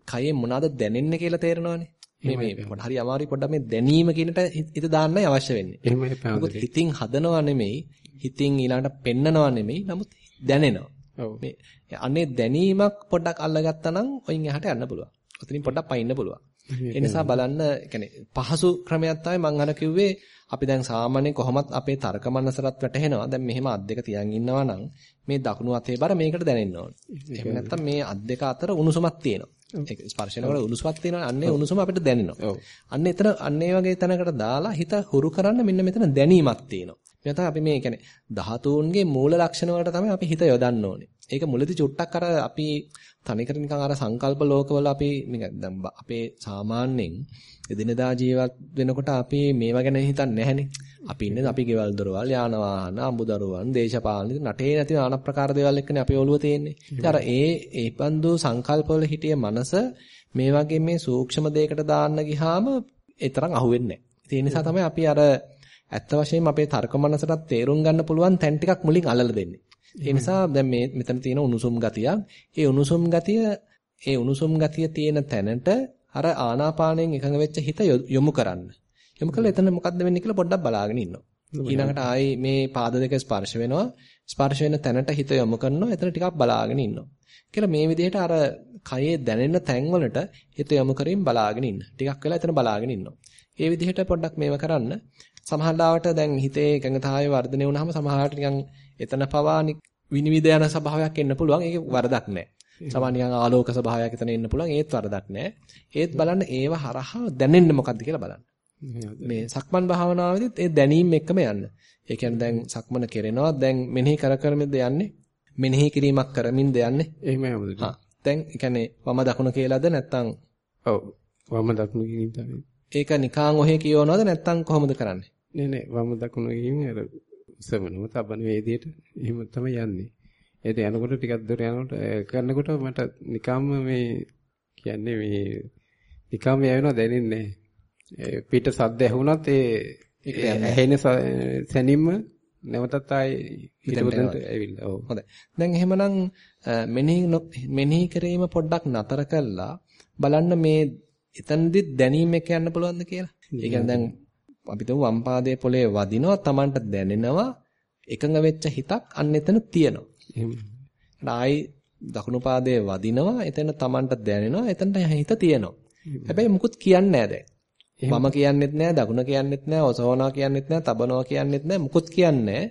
කයේ මොනවාද දැනෙන්නේ කියලා තේරෙනවනේ. මේ මේ පොඩ හරි අමාරුයි පොඩ්ඩක් මේ දැනීම කියනට හිත දාන්නයි අවශ්‍ය වෙන්නේ. එහෙමයි අපි හඳුනන්නේ. හිතින් හදනවා නෙමෙයි හිතින් ඊළඟට පෙන්නනවා නෙමෙයි නමුත් දැනෙනවා. ඔව්. මේ අනේ දැනීමක් පොඩ්ඩක් අල්ලගත්තා නම් ඔයින් එහාට යන්න පුළුවන්. ඔතනින් පොඩ්ඩක් පයින්න පුළුවන්. ඒ නිසා බලන්න يعني පහසු ක්‍රමයක් තමයි මම අර කිව්වේ අපි දැන් සාමාන්‍යයෙන් කොහොමත් අපේ තර්ක මනසට වැටහෙනවා. දැන් මෙහෙම අත් දෙක තියන් ඉන්නවා නම් මේ දකුණු අතේ බර මේකට දැනෙන්න ඕනේ. එහෙම නැත්නම් මේ අත් දෙක අතර උණුසුමක් තියෙනවා. ඒක ස්පර්ශනවල උණුසුමක් තියෙනවා. අන්නේ උණුසුම අපිට දැනෙනවා. අන්න එතන අන්න වගේ තැනකට දාලා හිත හුරු කරන්න මෙන්න මෙතන දැනීමක් තියෙනවා. මේ තමයි අපි මේ කියන්නේ ධාතුන්ගේ මූල ලක්ෂණ වලට තමයි අපි හිත යොදන්න ඕනේ. ඒක මුලදී චුට්ටක් අර අපි තනිකර නිකන් අර සංකල්ප ලෝකවල අපි නිකන් අපේ සාමාන්‍යයෙන් එදිනදා ජීවත් වෙනකොට අපි මේවා ගැන හිතන්නේ නැහනේ. අපි ඉන්නේ අපි ගෙවල් දොරවල් යාන වාහන අඹදරුවන් දේශපාලන නටේ නැති নানা ප්‍රකාර දේවල් එක්කනේ අපේ ඔළුව තියෙන්නේ. ඉතින් අර ඒ ඒ බඳු සංකල්පවල හිටිය මනස මේ වගේ මේ සූක්ෂම දෙයකට දාන්න ගියාම ඒ තරම් අහුවෙන්නේ නැහැ. ඒ නිසා තමයි අපි අර ඇත්ත වශයෙන්ම අපේ තර්ක මනසට තේරුම් ගන්න පුළුවන් තැන් ටිකක් මුලින් අල්ලලා දෙන්නේ. ඒ නිසා දැන් මේ මෙතන තියෙන උණුසුම් ගතියක්. ඒ උණුසුම් ගතිය ඒ උණුසුම් ගතිය තියෙන තැනට අර ආනාපාණයෙන් එකඟ වෙච්ච හිත යොමු කරන්න. යොමු කළා එතන මොකද්ද වෙන්නේ කියලා පොඩ්ඩක් බලාගෙන ඉන්නවා. ඊළඟට ආයි මේ පාද දෙක ස්පර්ශ වෙනවා. ස්පර්ශ වෙන තැනට හිත යොමු කරනවා. එතන ටිකක් බලාගෙන ඉන්නවා. කියලා මේ විදිහට අර කයේ දැනෙන තැන් වලට හිත යොමු කරමින් බලාගෙන ඉන්න. ටිකක් වෙලා එතන බලාගෙන ඉන්නවා. ඒ විදිහට පොඩ්ඩක් මේව කරන්න. සමහරවිට දැන් හිතේ එකඟතාවය වර්ධනය වුණාම සමහරවිට නිකන් එතන පවා විනිවිද යන ස්වභාවයක් එන්න පුළුවන්. ඒක වරදක් නැහැ. සමහර නිකන් ආලෝක ස්වභාවයක් එතන එන්න පුළුවන්. ඒත් වරදක් නැහැ. ඒත් බලන්න ඒව හරහා දැනෙන්නේ මොකද්ද කියලා බලන්න. මේ සක්මන් භාවනාවේදීත් ඒ දැනීම එක්කම යන්න. ඒ කියන්නේ දැන් සක්මන කෙරෙනවා. දැන් මෙනෙහි කර කරමින්ද යන්නේ. මෙනෙහි කිරීමක් කරමින්ද යන්නේ. එහෙමයි හමුදුනේ. හා දැන් ඒ කියන්නේ වම දකුණ කියලාද නැත්නම් ඔව් වම දකුණ කියන තමයි. ඒක නිකාන් ඔහෙ කියවනවද නැත්නම් කොහොමද කරන්නේ? නෑ නෑ වම දකුණ කියන්නේ අර උසමනම තබන වේදියට එහෙම තමයි යන්නේ. ඒත් යනකොට ටිකක් දුර යනකොට කරනකොට මට නිකම්ම මේ කියන්නේ මේ නිකම්ම යවෙනවා දැනෙන්නේ නැහැ. පිට සද්ද ඇහුණත් ඒ ඇහෙන සැනින්ම නැවතත් ආයේ පිටුදෙන්ට ඇවිල්ලා. ඔව්. හොඳයි. දැන් එහෙමනම් මෙනෙහි මෙනෙහි කිරීම පොඩ්ඩක් නතර කළා බලන්න මේ එතනදි දැනීම එක යන්න පුළුවන්ද කියලා. ඒ කියන්නේ දැන් අපි තුමු වම් පාදයේ පොළේ වදිනවා Tamanට දැනෙනවා එකඟ වෙච්ච හිතක් අන්න එතන තියෙනවා. එහෙම. ආයි දකුණු පාදයේ වදිනවා එතන Tamanට දැනෙනවා එතනට හිත තියෙනවා. හැබැයි මුකුත් කියන්නේ නැහැ දැන්. වම කියන්නෙත් නැහැ දකුණ කියන්නෙත් නැහැ ඔසවනවා කියන්නෙත් නැහැ තබනවා කියන්නෙත් නැහැ මුකුත් කියන්නේ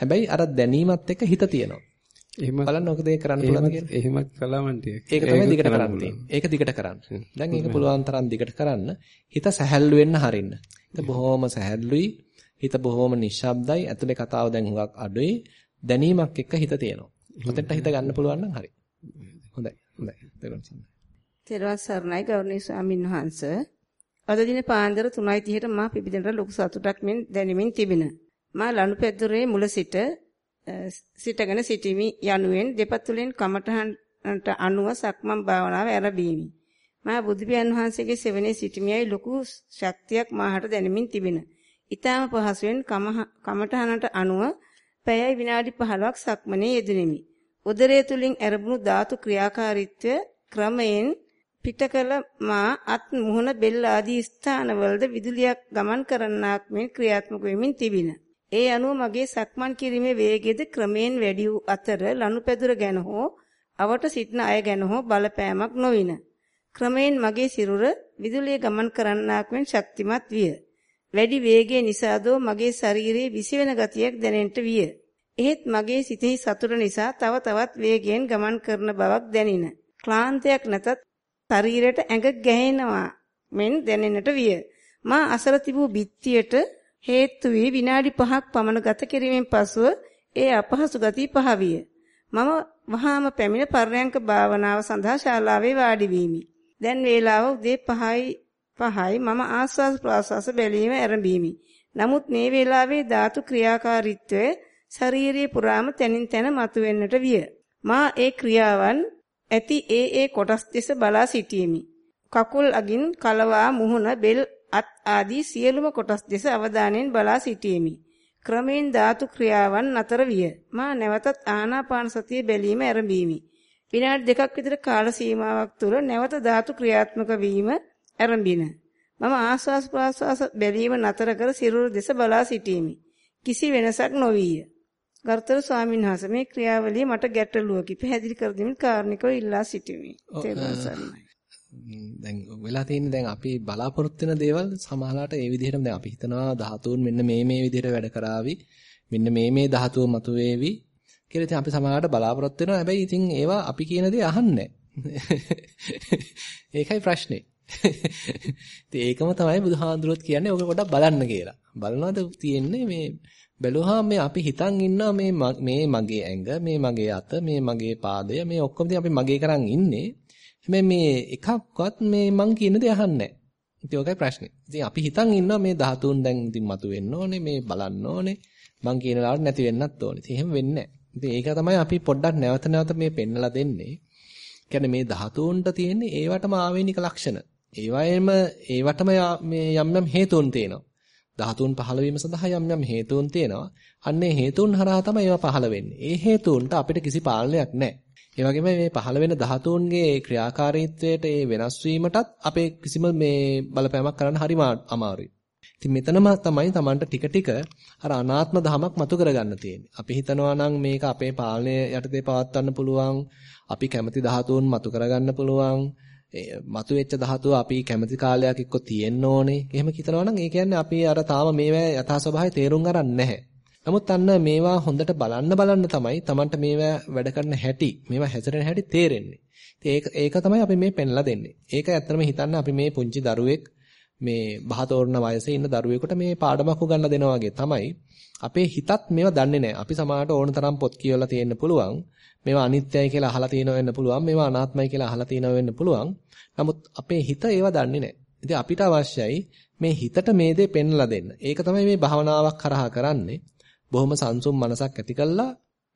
හැබැයි අර දැනීමත් එක්ක හිත තියෙනවා. එහෙම බලන්න ඔක දෙක කරන්න පුළුවන් කියලා. එහෙම කළා මන් ටික. ඒක තමයි දිගට කරන්න තියෙන්නේ. ඒක දිගට කරන්න. දැන් ඒක පුළුවන් තරම් දිගට කරන්න. හිත සැහැල්ලු වෙන්න හරින්න. හිත බොහොම සැහැල්ලුයි. හිත බොහොම නිශ්ශබ්දයි. ඇතුලේ කතාව දැන් හුඟක් අඩුයි. දැනීමක් එක්ක හිත තියෙනවා. ඔතෙන්ට හිත ගන්න පුළුවන් නම් හරි. හොඳයි. හොඳයි. තෙරුවන් සරණයි ගෞරවනීය ස්වාමින් වහන්සේ. අද දින පාන්දර 3:30ට මා පිබිදෙනට ලොකු සතුටක් මෙන් දැනෙමින් තිබින. මා ලනුපැදුරේ මුල සිට සිටගෙන සිටිමි යනුවෙන් දෙපතුලෙන් කමඨහන්ට අනුව සක්මන් භාවනාව ආරම්භීමි. මා බුදුපියන් වහන්සේගේ සෙවණේ සිටිමියයි ලොකු ශක්තියක් මාහට දැනෙමින් තිබින. ඊටාම පහසුවෙන් කමඨහනට අනුව පැයයි විනාඩි 15ක් සක්මනේ යෙදුණෙමි. උදරය තුලින් ඇරඹුණු ධාතු ක්‍රියාකාරීත්වය ක්‍රමයෙන් පිටකල මා අත් මුහුණ බෙල්ල ආදී ස්ථානවලද විදුලියක් ගමන් කරන්නාක් මෙන් ක්‍රියාත්මක වෙමින් තිබින. ඒ අනුව මගේ සක්මන් කිරීමේ වේගයද ක්‍රමයෙන් වැඩි වූ අතර ලනුපැදුර ගැන හෝ අවට සිටින අය ගැන හෝ බලපෑමක් නොවින. ක්‍රමයෙන් මගේ සිරුර විදුලිය ගමන් කරන්නාක් මෙන් ශක්තිමත් විය. වැඩි වේගය නිසාදෝ මගේ ශරීරයේ විසිවෙන ගතියක් දැනෙන්නට විය. එහෙත් මගේ සිතෙහි සතුට නිසා තව තවත් වේගයෙන් ගමන් කරන බවක් දැනින. ක්ලාන්තයක් නැතත් ශරීරයට ඇඟ ගැහෙනවා මෙන් දැනෙන්නට විය. මා අසල තිබූ බිත්තියට හේතු වී විනාඩි 5ක් පමණ ගත කිරීමෙන් පසුව ඒ අපහසු ගතිය පහ විය. මම වහාම පැමිණ පර්යංක භාවනාව සඳහා ශාලාවේ වාඩි වීමි. දැන් වේලාව උදේ 5යි 5යි මම ආස්වාද ප්‍රාස්වාස බැලීම ආරම්භීමි. නමුත් මේ වේලාවේ ධාතු ක්‍රියාකාරීත්වය ශාරීරිය පුරාම තනින් තන මතුවෙන්නට විය. මා ඒ ක්‍රියාවන් ඇති ඒ ඒ කොටස් දෙස බලා සිටියෙමි. කකුල් අගින් කලවා මුහුණ බෙල් අත් ආදී සියලුම කොටස් දෙස අවධානයෙන් බලා සිටියෙමි. ක්‍රමෙන් ධාතු ක්‍රියාවන් නතර විය. මා නැවතත් ආනාපාන සතිය බැලීම ආරම්භීමි. විනාඩි දෙකක් විතර කාල සීමාවක් තුර නැවත ධාතු ක්‍රියාත්මක වීම ආරම්භින. මම ආස්වාස් ප්‍රාස්වාස බැලීම නතර කර සිරුර දෙස බලා සිටීමි. කිසි වෙනසක් නොවිය. ගරුතර ස්වාමීන් වහන්සේ මේ ක්‍රියාවලිය මට ගැටලුවකි. පැහැදිලි කර දෙමින් කාරණිකව ඉල්ලා සිටිමි. දැන් වෙලා තියෙන්නේ දැන් අපි බලාපොරොත්තු වෙන දේවල් සමහරලාට ඒ විදිහටම දැන් අපි හිතනවා ධාතුන් මෙන්න මේ මේ විදිහට වැඩ කරાવી මෙන්න මේ මේ ධාතුව මතුවේවි කියලා ඉතින් අපි සමහරලාට බලාපොරොත්තු වෙනවා. හැබැයි ඉතින් ඒවා අපි කියන දේ අහන්නේ ඒකයි ප්‍රශ්නේ. ඉතින් ඒකම තමයි බුදුහාඳුරොත් කියන්නේ ඔක පොඩ්ඩක් බලන්න කියලා. බලනවාද තියෙන්නේ මේ බැලුවාම මේ අපි හිතන් ඉන්නවා මේ මේ මගේ ඇඟ මේ මගේ අත මේ මගේ පාදය මේ ඔක්කොම අපි මගේ කරන් ඉන්නේ හැබැයි මේ එකක්වත් මේ මං කියන දේ අහන්නේ නැහැ. ඉතින් ඔකයි ප්‍රශ්නේ. ඉතින් අපි හිතන් ඉන්නවා මේ ධාතුන් දැන් ඉතින් මතුවෙන්න ඕනේ, මේ බලන්න ඕනේ. මං කියන ලාවට නැති වෙන්නත් ඕනේ. ඉතින් එහෙම වෙන්නේ නැහැ. ඉතින් ඒක තමයි අපි පොඩ්ඩක් නැවත නැවත මේ පෙන්නලා දෙන්නේ. කියන්නේ මේ ධාතුන්ට තියෙන්නේ ඒවටම ආවේනික ලක්ෂණ. ඒවයෙම ඒවටම මේ යම් යම් හේතුන් තියෙනවා. ධාතුන් පහළ වීම සඳහා යම් යම් හේතුන් තියෙනවා. අන්නේ හේතුන් හරහා තමයි ඒවා පහළ වෙන්නේ. ඒ හේතුන්ට අපිට කිසි පාලනයක් නැහැ. ඒ වගේම මේ පහළ වෙන ධාතුන්ගේ ක්‍රියාකාරීත්වයට ඒ වෙනස් වීමටත් අපේ කිසිම මේ බලපෑමක් කරන්න හරිම අමාරුයි. ඉතින් මෙතනම තමයි Tamanට ටික ටික අර අනාත්ම ධමයක් මතු කරගන්න තියෙන්නේ. අපි හිතනවා නම් මේක අපේ පාලනය යටතේ පවත්වන්න පුළුවන්. අපි කැමති ධාතුන් මතු කරගන්න පුළුවන්. මතු වෙච්ච ධාතුව අපි කැමති කාලයක් එක්ක තියෙන්න ඕනේ. එහෙම හිතනවා නම් ඒ කියන්නේ අපි අර තාම මේවා යථා ස්වභාවය තේරුම් ගන්න නැහැ. නමුත් අන්න මේවා හොඳට බලන්න බලන්න තමයි Tamanට මේවා වැඩ කරන හැටි, මේවා හැසිරෙන හැටි තේරෙන්නේ. ඒක ඒක තමයි අපි මේ පෙන්ලා දෙන්නේ. ඒක ඇත්තටම හිතන්න අපි මේ පුංචි දරුවෙක් මේ බහතෝරන වයසේ ඉන්න දරුවෙකුට මේ පාඩමක් උගන්ලා දෙනවා වගේ තමයි. අපේ හිතත් මේවා දන්නේ නැහැ. අපි සමහරට ඕන තරම් පොත් කියවලා තියෙන්න පුළුවන්. මේවා අනිත්‍යයි කියලා අහලා තියෙනව වෙන්න පුළුවන්. මේවා අනාත්මයි කියලා අහලා තියෙනව වෙන්න පුළුවන්. නමුත් අපේ හිත ඒවා දන්නේ නැහැ. ඉතින් අපිට අවශ්‍යයි මේ හිතට මේ දේ පෙන්ලා දෙන්න. ඒක තමයි මේ භාවනාවක් කරහා කරන්නේ. බොහොම සංසුම් මනසක් ඇති කළා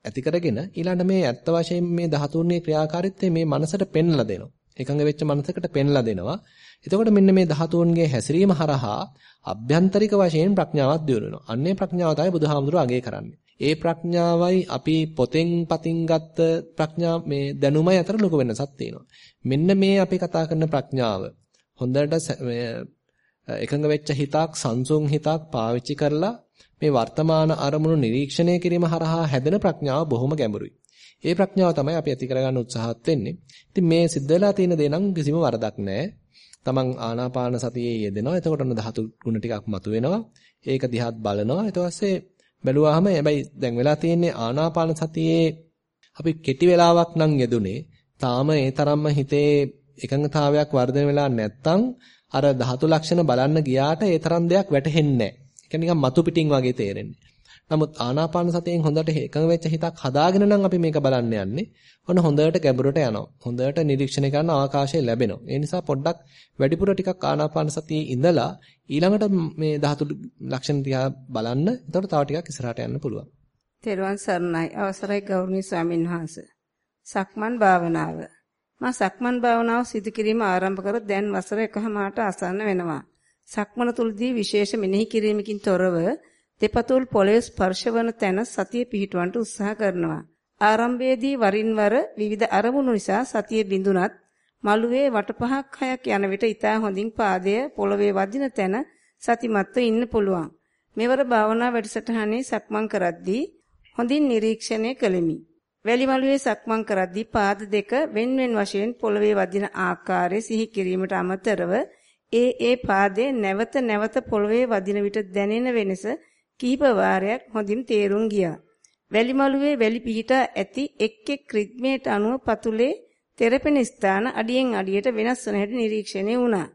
ඇති කරගෙන ඊළඟ මේ ඇත්ත වශයෙන් මේ ධාතුන්ගේ ක්‍රියාකාරීත්වය මේ මනසට පෙන්ලා දෙනවා. එකඟ වෙච්ච මනසකට පෙන්ලා දෙනවා. එතකොට මෙන්න මේ ධාතුන්ගේ හැසිරීම හරහා අභ්‍යන්තරික වශයෙන් ප්‍රඥාවක් දියුණු වෙනවා. අන්නේ ප්‍රඥාව තමයි බුදුහාමුදුරුවෝ අගය කරන්නේ. ඒ ප්‍රඥාවයි අපි පොතෙන් පතින් ගත්ත ප්‍රඥා මේ දැනුමයි අතර ලොකු වෙනසක් තියෙනවා. මෙන්න මේ අපි කතා කරන ප්‍රඥාව හොඳට එකඟ වෙච්ච හිතක් සංසුන් හිතක් පාවිච්චි කරලා මේ වර්තමාන අරමුණු නිරීක්ෂණය කිරීම හරහා හැදෙන ප්‍රඥාව බොහොම ගැඹුරුයි. ඒ ප්‍රඥාව තමයි අපි ඇති කරගන්න උත්සාහත් වෙන්නේ. ඉතින් මේ සිද්ධ වෙලා තියෙන දේ නම් කිසිම වරදක් නැහැ. තමන් ආනාපාන සතියේ යෙදෙනවා. එතකොට ඔන්න ධාතු ගුණ ටිකක් මතුවෙනවා. ඒක දිහාත් බලනවා. ඊට පස්සේ බැලුවාම හැබැයි දැන් වෙලා තියෙන්නේ ආනාපාන සතියේ අපි කෙටි වෙලාවක් නම් යෙදුනේ. තාම ඒ තරම්ම හිතේ එකඟතාවයක් වර්ධනය වෙලා නැත්තම් අර ධාතු ලක්ෂණ බලන්න ගියාට ඒ තරම් දෙයක් වැටහෙන්නේ නැහැ. කියන්නේ නිකන් මතු පිටින් වගේ තේරෙන්නේ. නමුත් ආනාපාන සතියෙන් හොඳට එකඟ වෙච්ච හිතක් හදාගෙන නම් අපි මේක බලන්න යන්නේ. ඔන්න හොඳට ගැඹුරට යනවා. හොඳට නිරීක්ෂණය කරන්න අවකාශය ලැබෙනවා. ඒ නිසා පොඩ්ඩක් වැඩිපුර ටිකක් ආනාපාන සතියේ ඉඳලා ඊළඟට මේ ධාතු ලක්ෂණ දිහා බලන්න. එතකොට තව ටිකක් ඉස්සරහට යන්න පුළුවන්. තෙරුවන් සරණයි. අවසරයි ගෞරවනීය ස්වාමින් වහන්සේ. සක්මන් භාවනාව. මා සක්මන් භාවනාව සිදු කිරීම ආරම්භ කර දැන් වසර එකමාරට ආසන්න වෙනවා. සක්මන තුලදී විශේෂ මෙනෙහි කිරීමකින් තොරව දෙපතුල් පොළවේ ස්පර්ශවන තැන සතිය පිහිටවන්න උත්සාහ කරනවා. ආරම්භයේදී වරින් වර විවිධ අරමුණු නිසා සතිය බිඳුනත් මළුවේ වට පහක් හයක් යන විට ඊටා හොඳින් පාදය පොළවේ වදින තැන සතිමත්ව ඉන්න පුළුවන්. මෙවර භාවනා වැඩසටහනේ සක්මන් කරද්දී හොඳින් නිරීක්ෂණය කළෙමි. වැලිමලුවේ සක්මන් කරද්දී පාද දෙක wen wen වශයෙන් පොළවේ වදින ආකාරය සිහි කිරීමට අමතරව ඒ ඒ පාදයේ නැවත නැවත පොළවේ වදින විට දැනෙන වෙනස කිහිප වාරයක් හොඳින් තේරුම් ගියා. වැලිමලුවේ වැලි පිහිටා ඇති එක් එක් රිද්මයට අනුව පතුලේ තෙරපෙන ස්ථාන අඩියෙන් අඩියට වෙනස් වන හැටි නිරීක්ෂණය වුණා.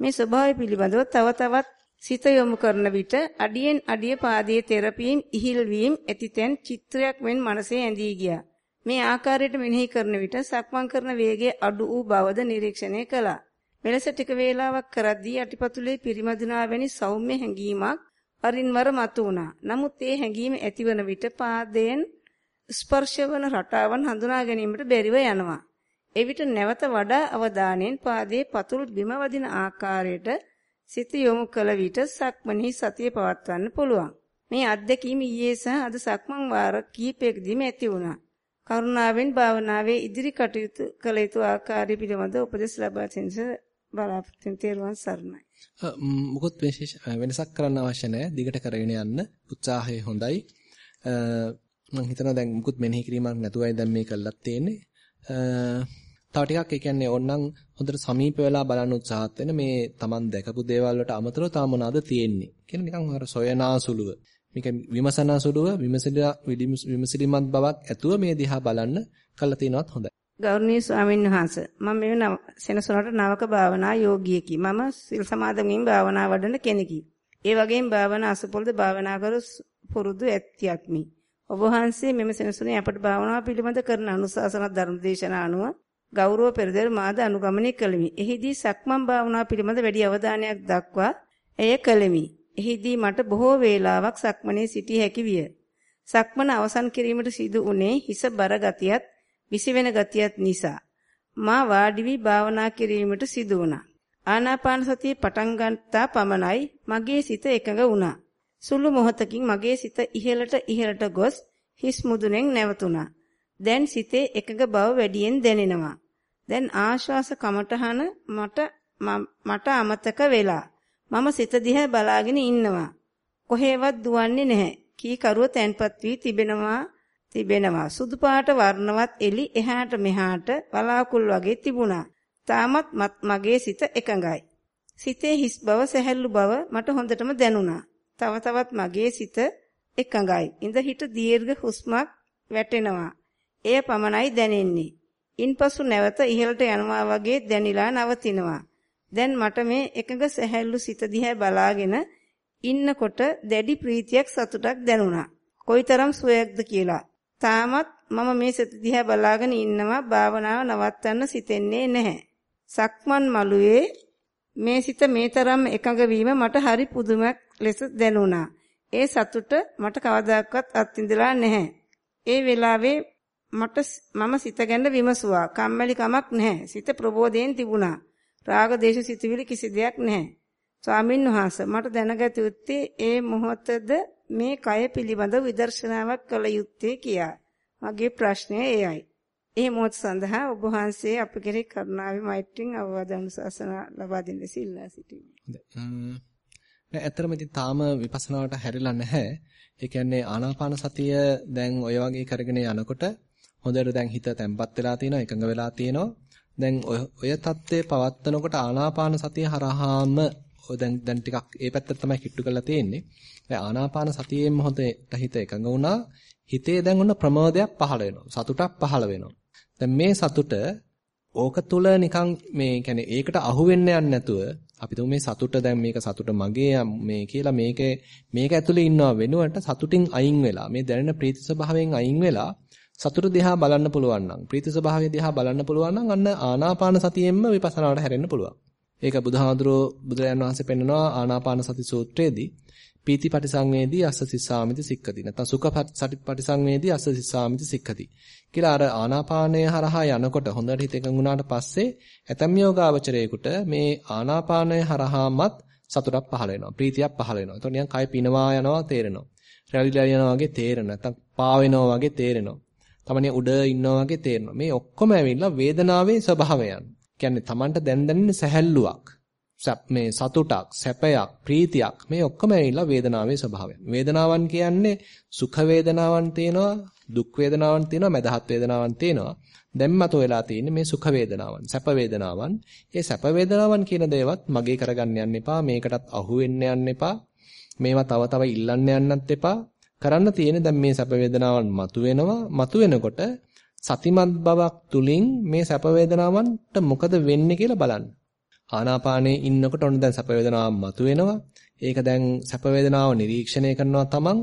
මේ ස්වභාවය පිළිබඳව තව තවත් සිත යොමු කරන විට අඩියෙන් අඩිය පාදයේ තෙරපීම් ඉහිල් වීම ඇතිතෙන් චිත්‍රයක් මෙන් මනසේ ඇඳී ගියා. මේ ආකාරයට මෙනෙහි කරන විට සක්මන් කරන වේගයේ අඩු වූ බවද නිරීක්ෂණය කළා. මෙලෙස ටික වේලාවක් කරද්දී යටිපතුලේ පිරිමදුනා වැනි සෞම්‍ය හැඟීමක් වරින් වර මතුවුණා. නමුත් ඒ හැඟීම ඇතිවන විට පාදයෙන් ස්පර්ශවන රටාවන් හඳුනා ගැනීමට බැරිව යනවා. එවිට නැවත වඩා අවධානයෙන් පාදයේ පතුල් බිම වදින ආකාරයට සිත යොමු කළ විට සක්මණෙහි සතිය පවත්වන්න පුළුවන්. මේ අත්දැකීම ඊයේ සහ අද සක්මන් වාර කිහිපයකදීම ඇති වුණා. කරුණාවෙන් භාවනාවේ ඉදිරි කටයුතු කළ යුතු ආකාරය පිළිබඳ උපදෙස් ලබා දෙන්න බලාපොරොත්තු තේරුවන් සරණයි. මොකොත් විශේෂ වෙනසක් කරන්න අවශ්‍ය නැහැ. දිගට කරගෙන යන්න උත්සාහය හොඳයි. මම හිතනවා දැන් මුකුත් මෙනෙහි කිරීමක් නැතුවයි දැන් මේ කළත් තියෙන්නේ. තව ටිකක් ඒ කියන්නේ ඕනනම් හොඳට සමීප වෙලා බලන්න උත්සාහත් වෙන මේ Taman දැකපු දේවල් වලට අමතරව තා මොනවාද තියෙන්නේ. කියන නිකන් අර සොයනාසුලුව. මේක විමසනාසුලුව විමසිලා විමසිලිමත් බවක් ඇතුව මේ දිහා බලන්න කළා තිනවත් හොඳයි. ගෞරවනීය ස්වාමීන් වහන්සේ මම මේ සෙනසුනට නවක භාවනා යෝගියෙකි. මම සිල් සමාදන්වීම භාවනා වඩන කෙනෙකි. ඒ වගේම භාවනා අසපොල්ද භාවනා කරු පුරුදු ඇත්තියක්මි. ඔබ වහන්සේ මෙම සෙනසුනේ අපට භාවනාව පිළිබඳ කරන අනුශාසන ධර්මදේශනා අනුව ගෞරව පෙරදෙර මාද අනුගමනය කළෙමි. එහිදී සක්මන් භාවනාව පිළිබඳ වැඩි අවධානයක් දක්වා එය කළෙමි. එහිදී මට බොහෝ වේලාවක් සක්මනේ සිටිය හැකි විය. සක්මන අවසන් කිරීමට සිදු වුණේ හිස බර ගතියත් විසිවෙන ගතියත් නිසා මා වාඩි වී භාවනා කිරීමට සිදු වුණා. ආනාපාන සතිය පටන් ගන්නා පමණයි මගේ සිත එකඟ වුණා. සුළු මොහොතකින් මගේ සිත ඉහළට ඉහළට ගොස් හිස් මුදුනෙන් නැවතුණා. දැන් සිතේ එකඟ බව වැඩියෙන් දැනෙනවා. දැන් ආශ්වාස කමටහන මට මට අමතක වෙලා. මම සිත දිහා බලාගෙන ඉන්නවා. කොහෙවත් දුවන්නේ නැහැ. කී කරුව තැන්පත් වී තිබෙනවා තිබෙනවා. සුදු පාට වර්ණවත් එලි එහාට මෙහාට වලාකුල් වගේ තිබුණා. තාමත් මගේ සිත එකඟයි. සිතේ හිස් බව සැහැල්ලු බව මට හොඳටම දැනුණා. තව තවත් මගේ සිත එකඟයි. ඉඳ හිට දීර්ඝ හුස්මක් වැටෙනවා. එය පමණයි දැනෙන්නේ. ඉන්පසු නැවත ඉහළට යනවා වගේ දැනිලා නවතිනවා. දැන් මට මේ එකඟ සැහැල්ලු සිත දිහා බලාගෙන ඉන්නකොට දැඩි ප්‍රීතියක් සතුටක් දැනුණා. කොයිතරම් සුවයක්ද කියලා. තාමත් මම මේ සිත දිහා බලාගෙන ඉන්නවා භාවනාව නවත්තන්න සිතෙන්නේ නැහැ. සක්මන් මළුවේ මේ සිත මේ තරම් එකඟ වීම මට හරි පුදුමයක් ලෙස දැනුණා. ඒ සතුට මට කවදාකවත් අත්විඳලා නැහැ. ඒ වෙලාවේ මට මම සිත ගැන විමසුවා. කම්මැලි කමක් නැහැ. සිත ප්‍රබෝධයෙන් තිබුණා. රාග දේශ සිතුවිලි කිසි දෙයක් නැහැ. ස්වාමින් වහන්සේ මට දැනගත යුත්තේ ඒ මොහොතද මේ කය පිළිබඳ විදර්ශනාවක් කළ යුත්තේ කියා. මගේ ප්‍රශ්නය එයයි. ඒ මොහොත සඳහා ඔබ වහන්සේ අප කෙරෙහි කරුණාවේ මෛත්‍රියෙන් අවවාද අනුශාසන ලබා දෙන්න සිල්ලා සිටිමි. නෑ ඇත්තටම ඉතින් තාම විපස්සනාවට හැරිලා නැහැ. ඒ කියන්නේ ආනාපාන සතිය දැන් ඔය වගේ කරගෙන යනකොට හොඳට දැන් හිත තැම්පත් වෙලා තියෙනවා, එකඟ වෙලා තියෙනවා. දැන් ඔය தත්ත්වයේ පවත්නකොට ආනාපාන සතිය හරහාම දැන් දැන් ටිකක් ඒ පැත්තට තමයි කිට්ටු කරලා තියෙන්නේ. දැන් ආනාපාන සතියෙම හොඳට හිත එකඟ වුණා. හිතේ දැන් ඔන්න ප්‍රමෝදයක් පහළ වෙනවා. සතුටක් පහළ වෙනවා. දැන් මේ සතුට ඕක තුල නිකන් මේ කියන්නේ ඒකට අහු වෙන්න යන්නේ නැතුව අපි තුමු මේ සතුට දැන් මේක සතුට මගේ මේ කියලා මේකේ මේක ඇතුලේ ඉන්නව වෙනුවට සතුටින් අයින් වෙලා මේ දැනෙන ප්‍රීති ස්වභාවයෙන් අයින් වෙලා සතුට දිහා බලන්න පුළුවන් නම් ප්‍රීති ස්වභාවය දිහා බලන්න පුළුවන් නම් අන්න ආනාපාන සතියෙන්ම විපස්සනාවට හැරෙන්න පුළුවන්. ඒක බුදුහාඳුරෝ බුදුරයන් වහන්සේ පෙන්නනවා ආනාපාන සති සූත්‍රයේදී පීති පටිසංවේදී අස්ස සිස්සාමිති සික්ඛති. නැත්නම් සුඛ පටිසංවේදී අස්ස සිස්සාමිති සික්ඛති. කියලා අර ආනාපානය හරහා යනකොට හොඳට හිත එකඟුණාට පස්සේ ඇතම් යෝගාවචරයේකට මේ ආනාපානය හරහාමත් සතුටක් පහළ වෙනවා. ප්‍රීතියක් පහළ වෙනවා. එතකොට නිකන් කය පිනවා යනවා තේරෙනවා. රැලිලා යනවා වගේ තේරෙනවා. නැත්නම් පා වෙනවා වගේ තේරෙනවා. තමනේ උඩ ඉන්නවා වගේ තේරෙනවා. මේ ඔක්කොම ඇවිල්ලා වේදනාවේ ස්වභාවයන්. කියන්නේ Tamanට දැන් දැනෙන සැහැල්ලුවක්. මේ සතුටක්, සැපයක්, ප්‍රීතියක් මේ ඔක්කොම ඇවිල්ලා වේදනාවේ ස්වභාවය. වේදනාවන් කියන්නේ සුඛ වේදනාවන් තියෙනවා, දුක් වේදනාවන් තියෙනවා, මදහත් වේදනාවන් තියෙනවා. දැන් මත වෙලා තියෙන්නේ මේ සුඛ වේදනාවන්, සැප වේදනාවන්. මේ සැප වේදනාවන් කියන දේවත් මගේ කරගන්න යන්න එපා, මේකටත් අහු වෙන්න යන්න එපා. මේවා තව තව ඉල්ලන්න යන්නත් එපා. කරන්න තියෙන්නේ දැන් මේ සැප වේදනාවන් මතුවෙනවා. මතුවෙනකොට සතිමත් බවක් තුලින් මේ සැප වේදනාවන්ට මොකද වෙන්නේ කියලා බලන්න. ආනාපානයේ ඉන්නකොට ඔන්න දැන් සැප වේදනාවක් මතුවෙනවා. ඒක දැන් සැප වේදනාව නිරීක්ෂණය කරනවා තමන්.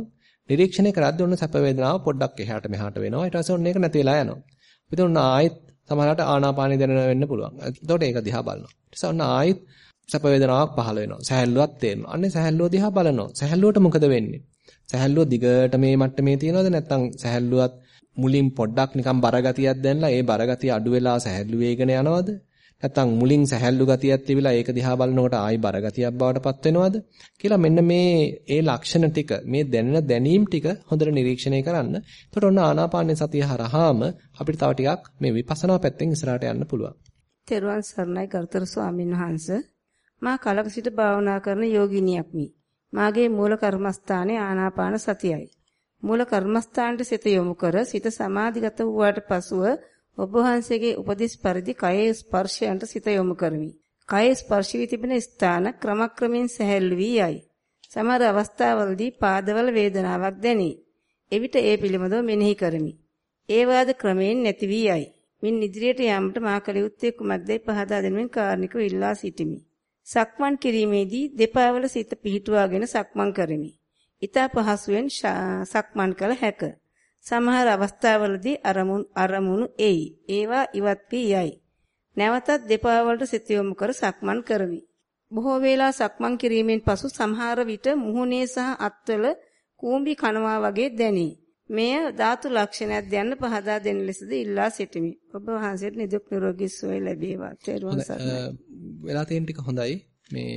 නිරීක්ෂණය කරද්දී ඔන්න සැප වේදනාව පොඩ්ඩක් එහාට මෙහාට වෙනවා. ඊට පස්සේ ඔන්න ඒක නැති වෙලා යනවා. ඊට ඔන්න ආයෙත් සමහරවිට ආනාපානිය දැනෙන වෙන්න පුළුවන්. එතකොට ඒක දිහා බලනවා. ඊට පස්සේ ඔන්න ආයෙත් සැප වේදනාවක් පහළ වෙනවා. සැහැල්ලුවක් තේරෙනවා. අන්නේ සැහැල්ලුව දිහා බලනවා. සැහැල්ලුවට මොකද වෙන්නේ? සැහැල්ලුව දිගට මේ මට්ටමේ තියනවද නැත්නම් සැහැල්ලුවත් මුලින් පොඩ්ඩක් නිකන් බරගතියක් දැනලා ඒ බරගතිය අඩු වෙලා සැහැල්ලු වේගන යනවද? නැත්නම් මුලින් සැහැල්ලු ගතියක් තිබිලා ඒක දිහා බලනකොට ආයි බර ගතියක් බවට පත් වෙනවද කියලා මෙන්න මේ ඒ ලක්ෂණ ටික මේ දැනෙන දැනීම් ටික හොඳට නිරීක්ෂණය කරන්න. එතකොට ඔන්න ආනාපාන සතිය හරහාම අපිට තව ටිකක් මේ විපස්සනා පැත්තෙන් ඉස්සරහට යන්න පුළුවන්. තෙරුවන් සරණයි ගරුතර ස්වාමීන් වහන්සේ මා කලක සිට භාවනා කරන යෝගිනියක්මි. මාගේ මූල කර්මස්ථානයේ ආනාපාන සතියයි. මූල කර්මස්ථානට සිත යොමු කර සිත සමාධිගත වූාට පසුව ඔබ වහන්සේගේ උපදෙස් පරිදි කයේ ස්පර්ශයන්ට සිත යොමු කරමි. කයේ ස්පර්ශ වී තිබෙන ස්ථාන ක්‍රමක්‍රමයෙන් සැහැල්ලු වී යයි. සමහර අවස්ථාවලදී පාදවල වේදනාවක් දැනේ. එවිට ඒ පිළිබඳව මෙනෙහි කරමි. ඒ වාද ක්‍රමයෙන් නැති වී යයි. මින් ඉදිරියට යාමට මා කල යුත්තේ කුමක්දයි පහදා දෙනුවෙන් කාරණිකව ඉල්ලා සිටිමි. සක්මන් කිරීමේදී දෙපා වල සිත පිහිටුවාගෙන සක්මන් කරමි. ඊට පහසුවෙන් සක්මන් කළ හැකිය. සමහර අවස්ථාවලදී අරමුණු අරමුණු එයි. ඒවා ඉවත් වී යයි. නැවතත් දෙපා වලට සිත යොමු කර සක්මන් කරමි. බොහෝ වේලා සක්මන් කිරීමෙන් පසු සමහර විට මුහුණේ සහ අත්වල කූඹි කනවා වගේ දැනේ. මෙය ධාතු ලක්ෂණයක් දැන්න පහදා දෙන ලෙසද ඉල්ලා සිටිමි. ඔබ වහන්සේට නිදුක් නිරෝගී සුවය ලැබේවා. තෙරුවන් සරණයි. වෙලා තියෙන ටික හොඳයි. මේ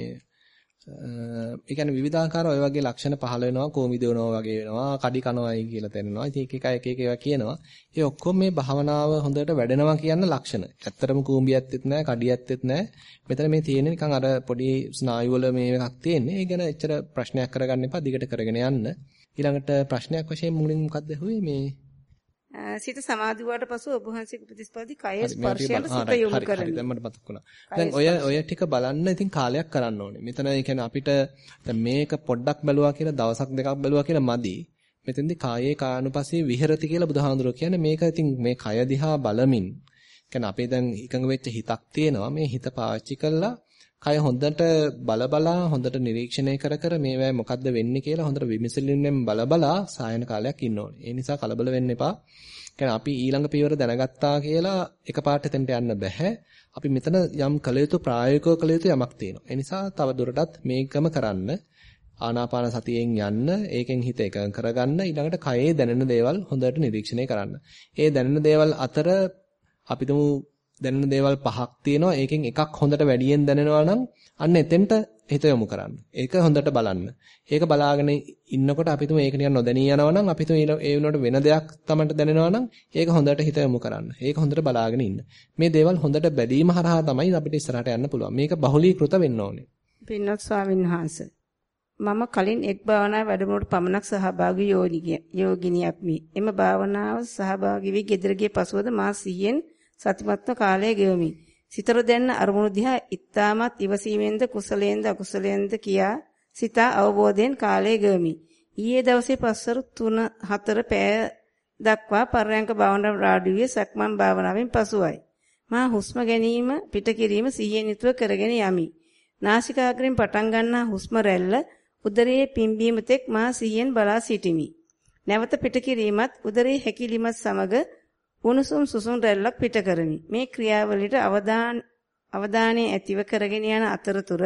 ඒ කියන්නේ විවිධාකාර ඔය වගේ ලක්ෂණ පහළ වෙනවා කොමිද වෙනවා වගේ වෙනවා කඩි කනවායි කියලා තැනෙනවා. ඉතින් එක එක එක එක ඒවා කියනවා. ඒ ඔක්කොම මේ භාවනාව හොඳට වැඩෙනවා කියන ලක්ෂණ. ඇත්තටම කූඹි ඇත්තෙත් නැහැ, කඩි ඇත්තෙත් නැහැ. මෙතන මේ තියෙන්නේ නිකන් අර පොඩි ස්නායු වල මේ එකක් තියෙන්නේ. ඒ ගැන එච්චර ප්‍රශ්නයක් කරගන්න එපා. දිගට කරගෙන යන්න. ඊළඟට ප්‍රශ්නයක් වශයෙන් මුලින් මොකද්ද හුවේ මේ සිත සමාධි වුණාට පසු ඔබ වහන්සේගේ ප්‍රතිස්පර්ධි කය ස්පර්ශයට සිත යොමු කරන්නේ. දැන් මට මතක් වුණා. දැන් ඔය ඔය ටික බලන්න ඉතින් කාලයක් කරන්න ඕනේ. මෙතන ඒ කියන්නේ අපිට දැන් මේක පොඩ්ඩක් බැලුවා කියලා දවසක් දෙකක් බැලුවා කියලා මදි. මෙතෙන්දි කායේ කානුපසී විහෙරති කියලා බුදුහාඳුරෝ කියන්නේ මේක ඉතින් මේ කය දිහා බලමින් කියන්නේ අපේ දැන් එකඟ වෙච්ච හිතක් තියෙනවා. මේ හිත පාවිච්චි කළා කය හොඳට බලබලා හොඳට නිරීක්ෂණය කර කර මේවැය මොකද්ද වෙන්නේ කියලා හොඳට විමසලින්ෙන් බලබලා සායන කාලයක් ඉන්න ඕනේ. ඒ නිසා කලබල වෙන්න එපා. කියන්නේ අපි ඊළඟ පියවර දැනගත්තා කියලා එකපාරට එතෙන්ට යන්න බෑ. අපි මෙතන යම් කළ යුතු ප්‍රායෝගිකව කළ යුතු යමක් තියෙනවා. ඒ නිසා තව දුරටත් මේකම කරන්න. ආනාපාන සතියෙන් යන්න, ඒකෙන් හිත එකඟ කරගන්න, ඊළඟට කයේ දැනෙන දේවල් හොඳට නිරීක්ෂණය කරන්න. ඒ දැනෙන දේවල් අතර අපිටම දැනෙන දේවල් පහක් තියෙනවා. ඒකෙන් එකක් හොඳට වැඩියෙන් දැනෙනවා නම් අන්න එතෙන්ට හිත යොමු කරන්න. ඒක හොඳට බලන්න. ඒක බලාගෙන ඉන්නකොට අපි තුම ඒක නිකන් නොදැනී යනවා නම් අපි තුම ඒ වෙනකොට වෙන දෙයක් තමන්ට දැනෙනවා නම් ඒක හොඳට හිත යොමු කරන්න. ඒක හොඳට බලාගෙන ඉන්න. මේ දේවල් හොඳට බැලීම හරහා තමයි අපිට ඉස්සරහට යන්න පුළුවන්. මේක බහුලීකృత වෙන්න ඕනේ. පින්වත් ස්වාමීන් වහන්සේ මම කලින් එක් භාවනා වැඩමුළුවට පමණක් සහභාගී යෝගිනියක් මේ. එම භාවනාව සහභාගී වී ගෙදර ගිය පසුවද මා සිහියෙන් සතිමත්ව කාලය ගෙවමි. සිතර දැන්න අරමුණු දිහා ඉත්තාමත් ඉවසීමෙන්ද කුසලයෙන්ද අකුසලයෙන්ද කියා සිතා අවබෝධයෙන් කාලය ගෙවමි. ඊයේ දවසේ පස්වරු 3 4 පෑය දක්වා පරයන්ක භාවනා රාඩියේ සක්මන් භාවනාවෙන් පසුවයි. මා හුස්ම ගැනීම පිට කිරීම සිහියෙන් යුතුව කරගෙන යමි. නාසිකාග්‍රයෙන් පටන් ගන්නා හුස්ම රැල්ල උදරයේ පිම්බීම තෙක් මා සිහියෙන් බලා සිටිමි. නැවත පිට කිරීමත් උදරයේ හැකිලිමත් සමග උණුසුම් සුසුම් රැල්ලක් පිට කරමි. මේ ක්‍රියාවලියට අවධානය ඇතිව කරගෙන යන අතරතුර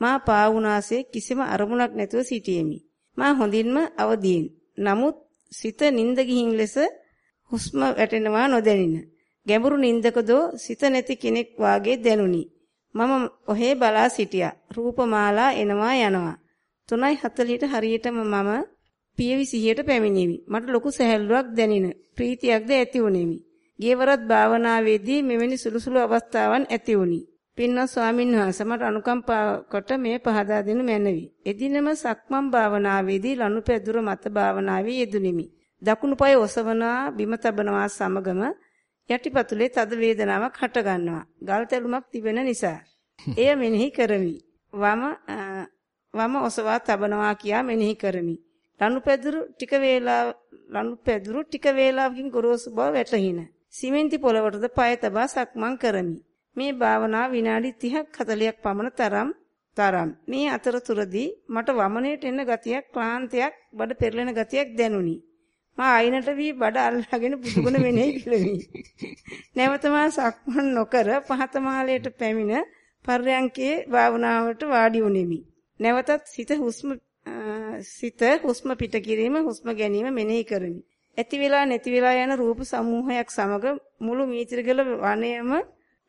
මා පාවුනාසේ කිසිම අරමුණක් නැතුව සිටියෙමි. මා හොඳින්ම අවදීන්. නමුත් සිත නිින්ද ගිහින් ලෙස හුස්ම වැටෙනවා නොදැනින. ගැඹුරු නිින්දකදෝ සිත නැති කෙනෙක් වාගේ දැනුනි. මම ඔහේ බලා සිටියා. රූපමාලා එනවා යනවා. 3:40ට හරියටම මම පියවි සිහියට පැමිණෙමි. මට ලොකු සැහැල්ලුවක් දැනින ප්‍රීතියක්ද ඇති වුනේමි. ගියවරත් භාවනාවේදී මෙවැනි සුළු සුළු අවස්ථාවන් ඇති වුනි. පින්වත් ස්වාමීන් වහන්සේ මට අනුකම්පා කොට මේ පහදා දෙනු මැනවි. එදිනම සක්මන් භාවනාවේදී ලනුපැදුර මත භාවනාවේ යෙදුනිමි. දකුණු පාය ඔසවනා බිම තබනවා සමගම යටිපතුලේ තද වේදනාවක් හට ගන්නවා. ගල් තැලුමක් තිබෙන නිසා. එය මෙනෙහි කරමි. වම වම ඔසවා තබනවා කියා මෙනෙහි කරමි. ලනුපැදුරු ටික වේලා ලනුපැදුරු ටික වේලාවකින් ගොරෝසු බව වැටහින. සිමෙන්ති පොළවටද පය තබා සක්මන් කරමි. මේ භාවනාව විනාඩි 30ක් 40ක් පමණ තරම් තරම්. මේ අතරතුරදී මට වමනයට එන ගතියක් ක්ලාන්තයක් බඩ පෙරලෙන ගතියක් දැනුනි. මා අයිනට වී බඩ අල්ලාගෙන බුදුගුණ මෙනෙහි කෙලෙමි. නැවත මා සක්මන් නොකර පහත මාලයට පැමිණ පර්යංකේ භාවනාවට වාඩි වුනිමි. නැවතත් සිත හුස්ම සිත හුස්ම පිට කිරීම හුස්ම ගැනීම මෙනෙහි කරමි. ඇති වෙලා නැති වෙලා යන රූප සමූහයක් සමග මුළු මීතිරගල වනයේම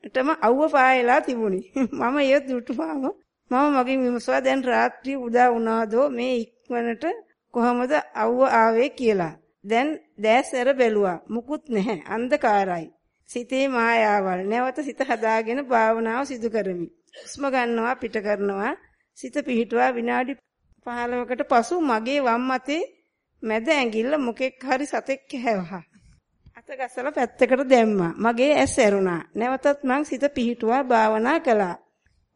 ටම අවුව පායලා තිබුණි. මම එය දුටුවාම මම මගෙන් විමසුවා දැන් රාත්‍රී උදා වුණාදෝ මේ ඉක්මනට කොහමද අවුව ආවේ කියලා. දැන් දැසර බැලුවා. මුකුත් නැහැ. අන්ධකාරයි. සිතේ මායාවල්. නැවත සිත හදාගෙන භාවනාව සිදු කරමි. හුස්ම ගන්නවා පිට කරනවා. සිත පිහිටුවා විනාඩි 15කට පසු මගේ වම් අතේ මැද ඇඟිල්ල මොකෙක් හරි සතෙක් කෑවහා. අත ගසලා පැත්තකට දැම්මා. මගේ ඇස් ඇරුණා. නැවතත් මං සිත පිහිටුවා භාවනා කළා.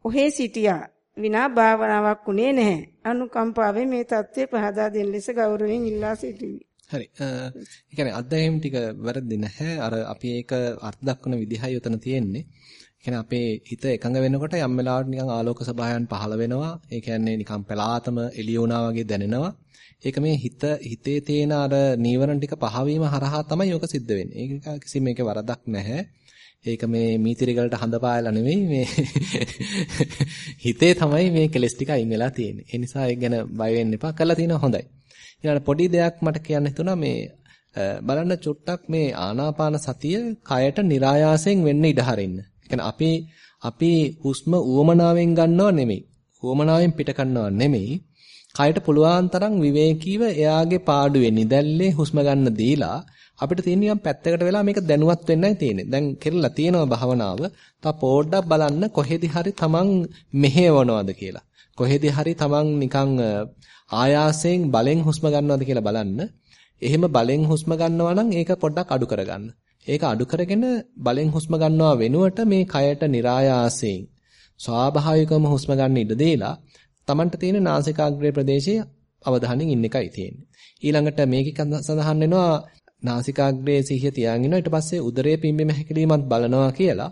ඔහේ සිටියා. විනා භාවනාවක් උනේ නැහැ. අනුකම්පාවෙන් මේ தත්ත්වය පහදා දෙන්න ලෙස ගෞරවයෙන් ඉල්ලා සිටිමි. හරි. ඒ කියන්නේ අත්දැකීම් ටික වැරදි නැහැ. අර අපි ඒක අර්ථ දක්වන විදිහයි උතන තියෙන්නේ. කියන්නේ අපේ හිත එකඟ වෙනකොට යම් වෙලාවකට නිකන් ආලෝක සභාවයන් පහළ වෙනවා. ඒ කියන්නේ නිකන් පලාතම එළිය වුණා වගේ දැනෙනවා. ඒක මේ හිත හිතේ තියෙන අර නීවරණ ටික පහවීම හරහා තමයි යෝක සිද්ධ වෙන්නේ. ඒක කිසි මේකේ වරදක් නැහැ. ඒක මේ මීතිරි ගලට හඳ පායලා නෙමෙයි මේ හිතේ තමයි මේ කෙලස් ටික අයින් වෙලා තියෙන්නේ. ඒ නිසා ඒක ගැන බය වෙන්න එපා. කරලා තියෙනවා හොඳයි. ඊළඟ පොඩි දෙයක් මට කියන්න හිතුණා මේ බලන්න චුට්ටක් මේ ආනාපාන සතිය කයට નિરાයාසයෙන් වෙන්න ඉඩ හරින්න. කියන්නේ අපි අපි හුස්ම උවමනාවෙන් ගන්නව නෙමෙයි. උවමනාවෙන් පිට කරනව නෙමෙයි. කයට පුළුවන් තරම් විවේකීව එයාගේ පාඩුවේ නිදැල්ලේ හුස්ම ගන්න දීලා අපිට තියෙන නිකන් පැත්තකට වෙලා මේක දැනුවත් වෙන්නයි තියෙන්නේ. දැන් කෙරලා තියෙනවා භවනාව. තා පොඩ්ඩක් බලන්න කොහෙදි හරි තමන් මෙහෙවනවද කියලා. කොහෙදි හරි තමන් නිකන් ආයාසයෙන් බලෙන් හුස්ම ගන්නවද කියලා බලන්න. එහෙම බලෙන් හුස්ම ගන්නවා නම් ඒක පොඩ්ඩක් අඩු කරගන්න. ඒක අඩු කරගෙන බලෙන් හුස්ම ගන්නවා වෙනුවට මේ කයට નિરાයාසයෙන් ස්වාභාවිකවම හුස්ම ගන්න ඉඩ දීලා Tamanට තියෙන නාසිකාග්‍රේ ප්‍රදේශයේ අවධානයෙන් ඉන්න එකයි තියෙන්නේ. ඊළඟට මේකේ සඳහන් වෙනවා නාසිකාග්‍රේ සිහිය තියාගෙන ඉන්නවා ඊට පස්සේ උදරයේ පිම්බෙම හැකිලීමත් බලනවා කියලා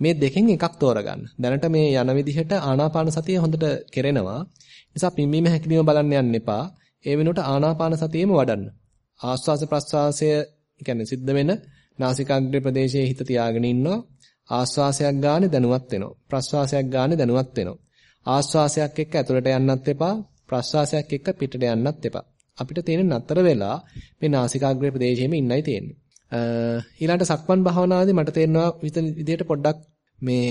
මේ දෙකෙන් එකක් තෝරගන්න. දැනට මේ යන විදිහට ආනාපාන සතිය හොඳට කෙරෙනවා. නිසා පිම්බීම හැකිලිම බලන්න යන්න එපා. ඒ වෙනුවට ආනාපාන සතියෙම වඩන්න. ආස්වාස ප්‍රස්වාසය කියන්නේ සිද්ධ වෙන නාසිකාග්‍රේ ප්‍රදේශයේ හිත තියාගෙන ඉන්නවා. ආස්වාසයක් ගානේ දැනුවත් වෙනවා. ප්‍රස්වාසයක් ගානේ දැනුවත් වෙනවා. ආස්වාසයක් එක්ක ඇතුළට යන්නත් එපා. ප්‍රස්වාසයක් එක්ක පිටට යන්නත් එපා. අපිට තියෙන නතර වෙලා මේ නාසිකාග්‍රේ ප්‍රදේශයේම ඉන්නයි තියෙන්නේ. ඊළඟට සක්මන් භාවනාවේදී මට තේරෙනවා විදිහට පොඩ්ඩක් මේ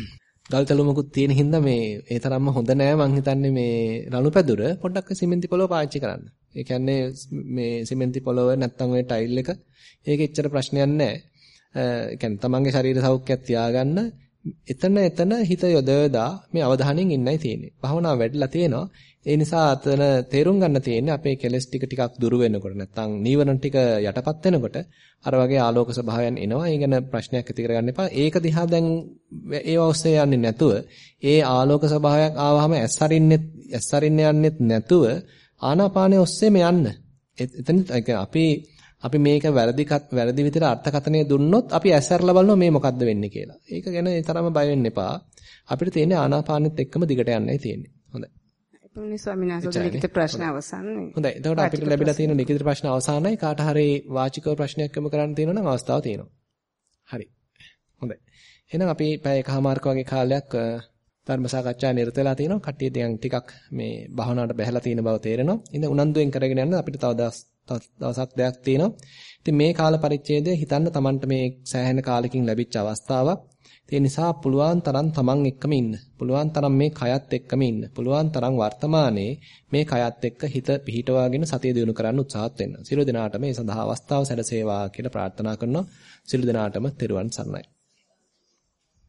ගල්තලුමකුත් තියෙන හින්දා මේ ඒ තරම්ම හොඳ නෑ මං හිතන්නේ මේ රණුපැදුර පොඩ්ඩක් සිමෙන්ති පොළව පාවිච්චි කරන්න. ඒ කියන්නේ මේ සිමෙන්ති පොළව නැත්තම් ඔය ටයිල් එක ඒක එච්චර ප්‍රශ්නයක් නෑ. ඒ කියන්නේ තමන්ගේ ශරීර සෞඛ්‍යයක් තියාගන්න එතන එතන හිත යොදවලා මේ අවධානයෙන් ඉන්නයි තියෙන්නේ. භාවනාව වැඩිලා තියෙනවා. ඒ නිසා අතන තේරුම් ගන්න තියෙන්නේ අපේ කෙලස් ටික ටිකක් දුර වෙනකොට නැත්නම් නීවරණ ටික යටපත් වෙනකොට අර වගේ ආලෝක ස්වභාවයන් එනවා. ඒ ගැන ප්‍රශ්නයක් ඇති කරගන්න එපා. ඒක දිහා දැන් ඒව ඔස්සේ යන්නේ නැතුව ඒ ආලෝක ස්වභාවයක් ආවහම ඇස් අරින්නේ ඇස් අරින්න යන්නෙත් නැතුව ආනාපානයේ ඔස්සේම යන්න. එතන අපි අපි මේක වැරදි වැරදි විදිහට අර්ථකථනය දුන්නොත් අපි ඇස් අරලා බලනවා මේ මොකද්ද වෙන්නේ කියලා. ඒක ගැන ඒ තරම බය වෙන්න එපා. අපිට තියෙන්නේ ආනාපානෙත් එක්කම දිගට යන්නයි තියෙන්නේ. හොඳයි. එතුමනි ස්වාමීන් වහන්සේ ලිඛිත ප්‍රශ්න අවසන් හොඳයි. එතකොට අපිට ලැබිලා තියෙන ලිඛිත ප්‍රශ්න අවසానයි. කාට හරි වාචිකව ප්‍රශ්නයක් යොමු කරන්න තියෙනවා නම් අවස්ථාව තියෙනවා. හරි. හොඳයි. එහෙනම් අපි පැය එකමාරක වගේ කාලයක් ධර්ම සාකච්ඡා නිරත වෙලා තිනවා. කට්ටිය දැන් ටිකක් මේ භාවනාවට බැහැලා තියෙන බව තේරෙනවා. ඉතින් උනන්දුවෙන් කරගෙන යන්න අපිට තව දවසක් දෙයක් තියෙනවා. ඉතින් මේ කාල පරිච්ඡේදය හිතන්න Tamanට මේ සෑහෙන කාලෙකින් ලැබිච්ච අවස්ථාවක්. ඒ නිසා පුළුවන් තරම් Taman එක්කම ඉන්න. පුළුවන් තරම් මේ කයත් එක්කම ඉන්න. පුළුවන් තරම් වර්තමානයේ මේ කයත් එක්ක හිත පිහිටවාගෙන සතිය දිනු කරන්න උත්සාහත් වෙන්න. සියලු දෙනාටම මේ සඳහා අවස්ථාව සැලසේවා කියලා ප්‍රාර්ථනා කරනවා. සියලු දෙනාටම තෙරුවන් සරණයි.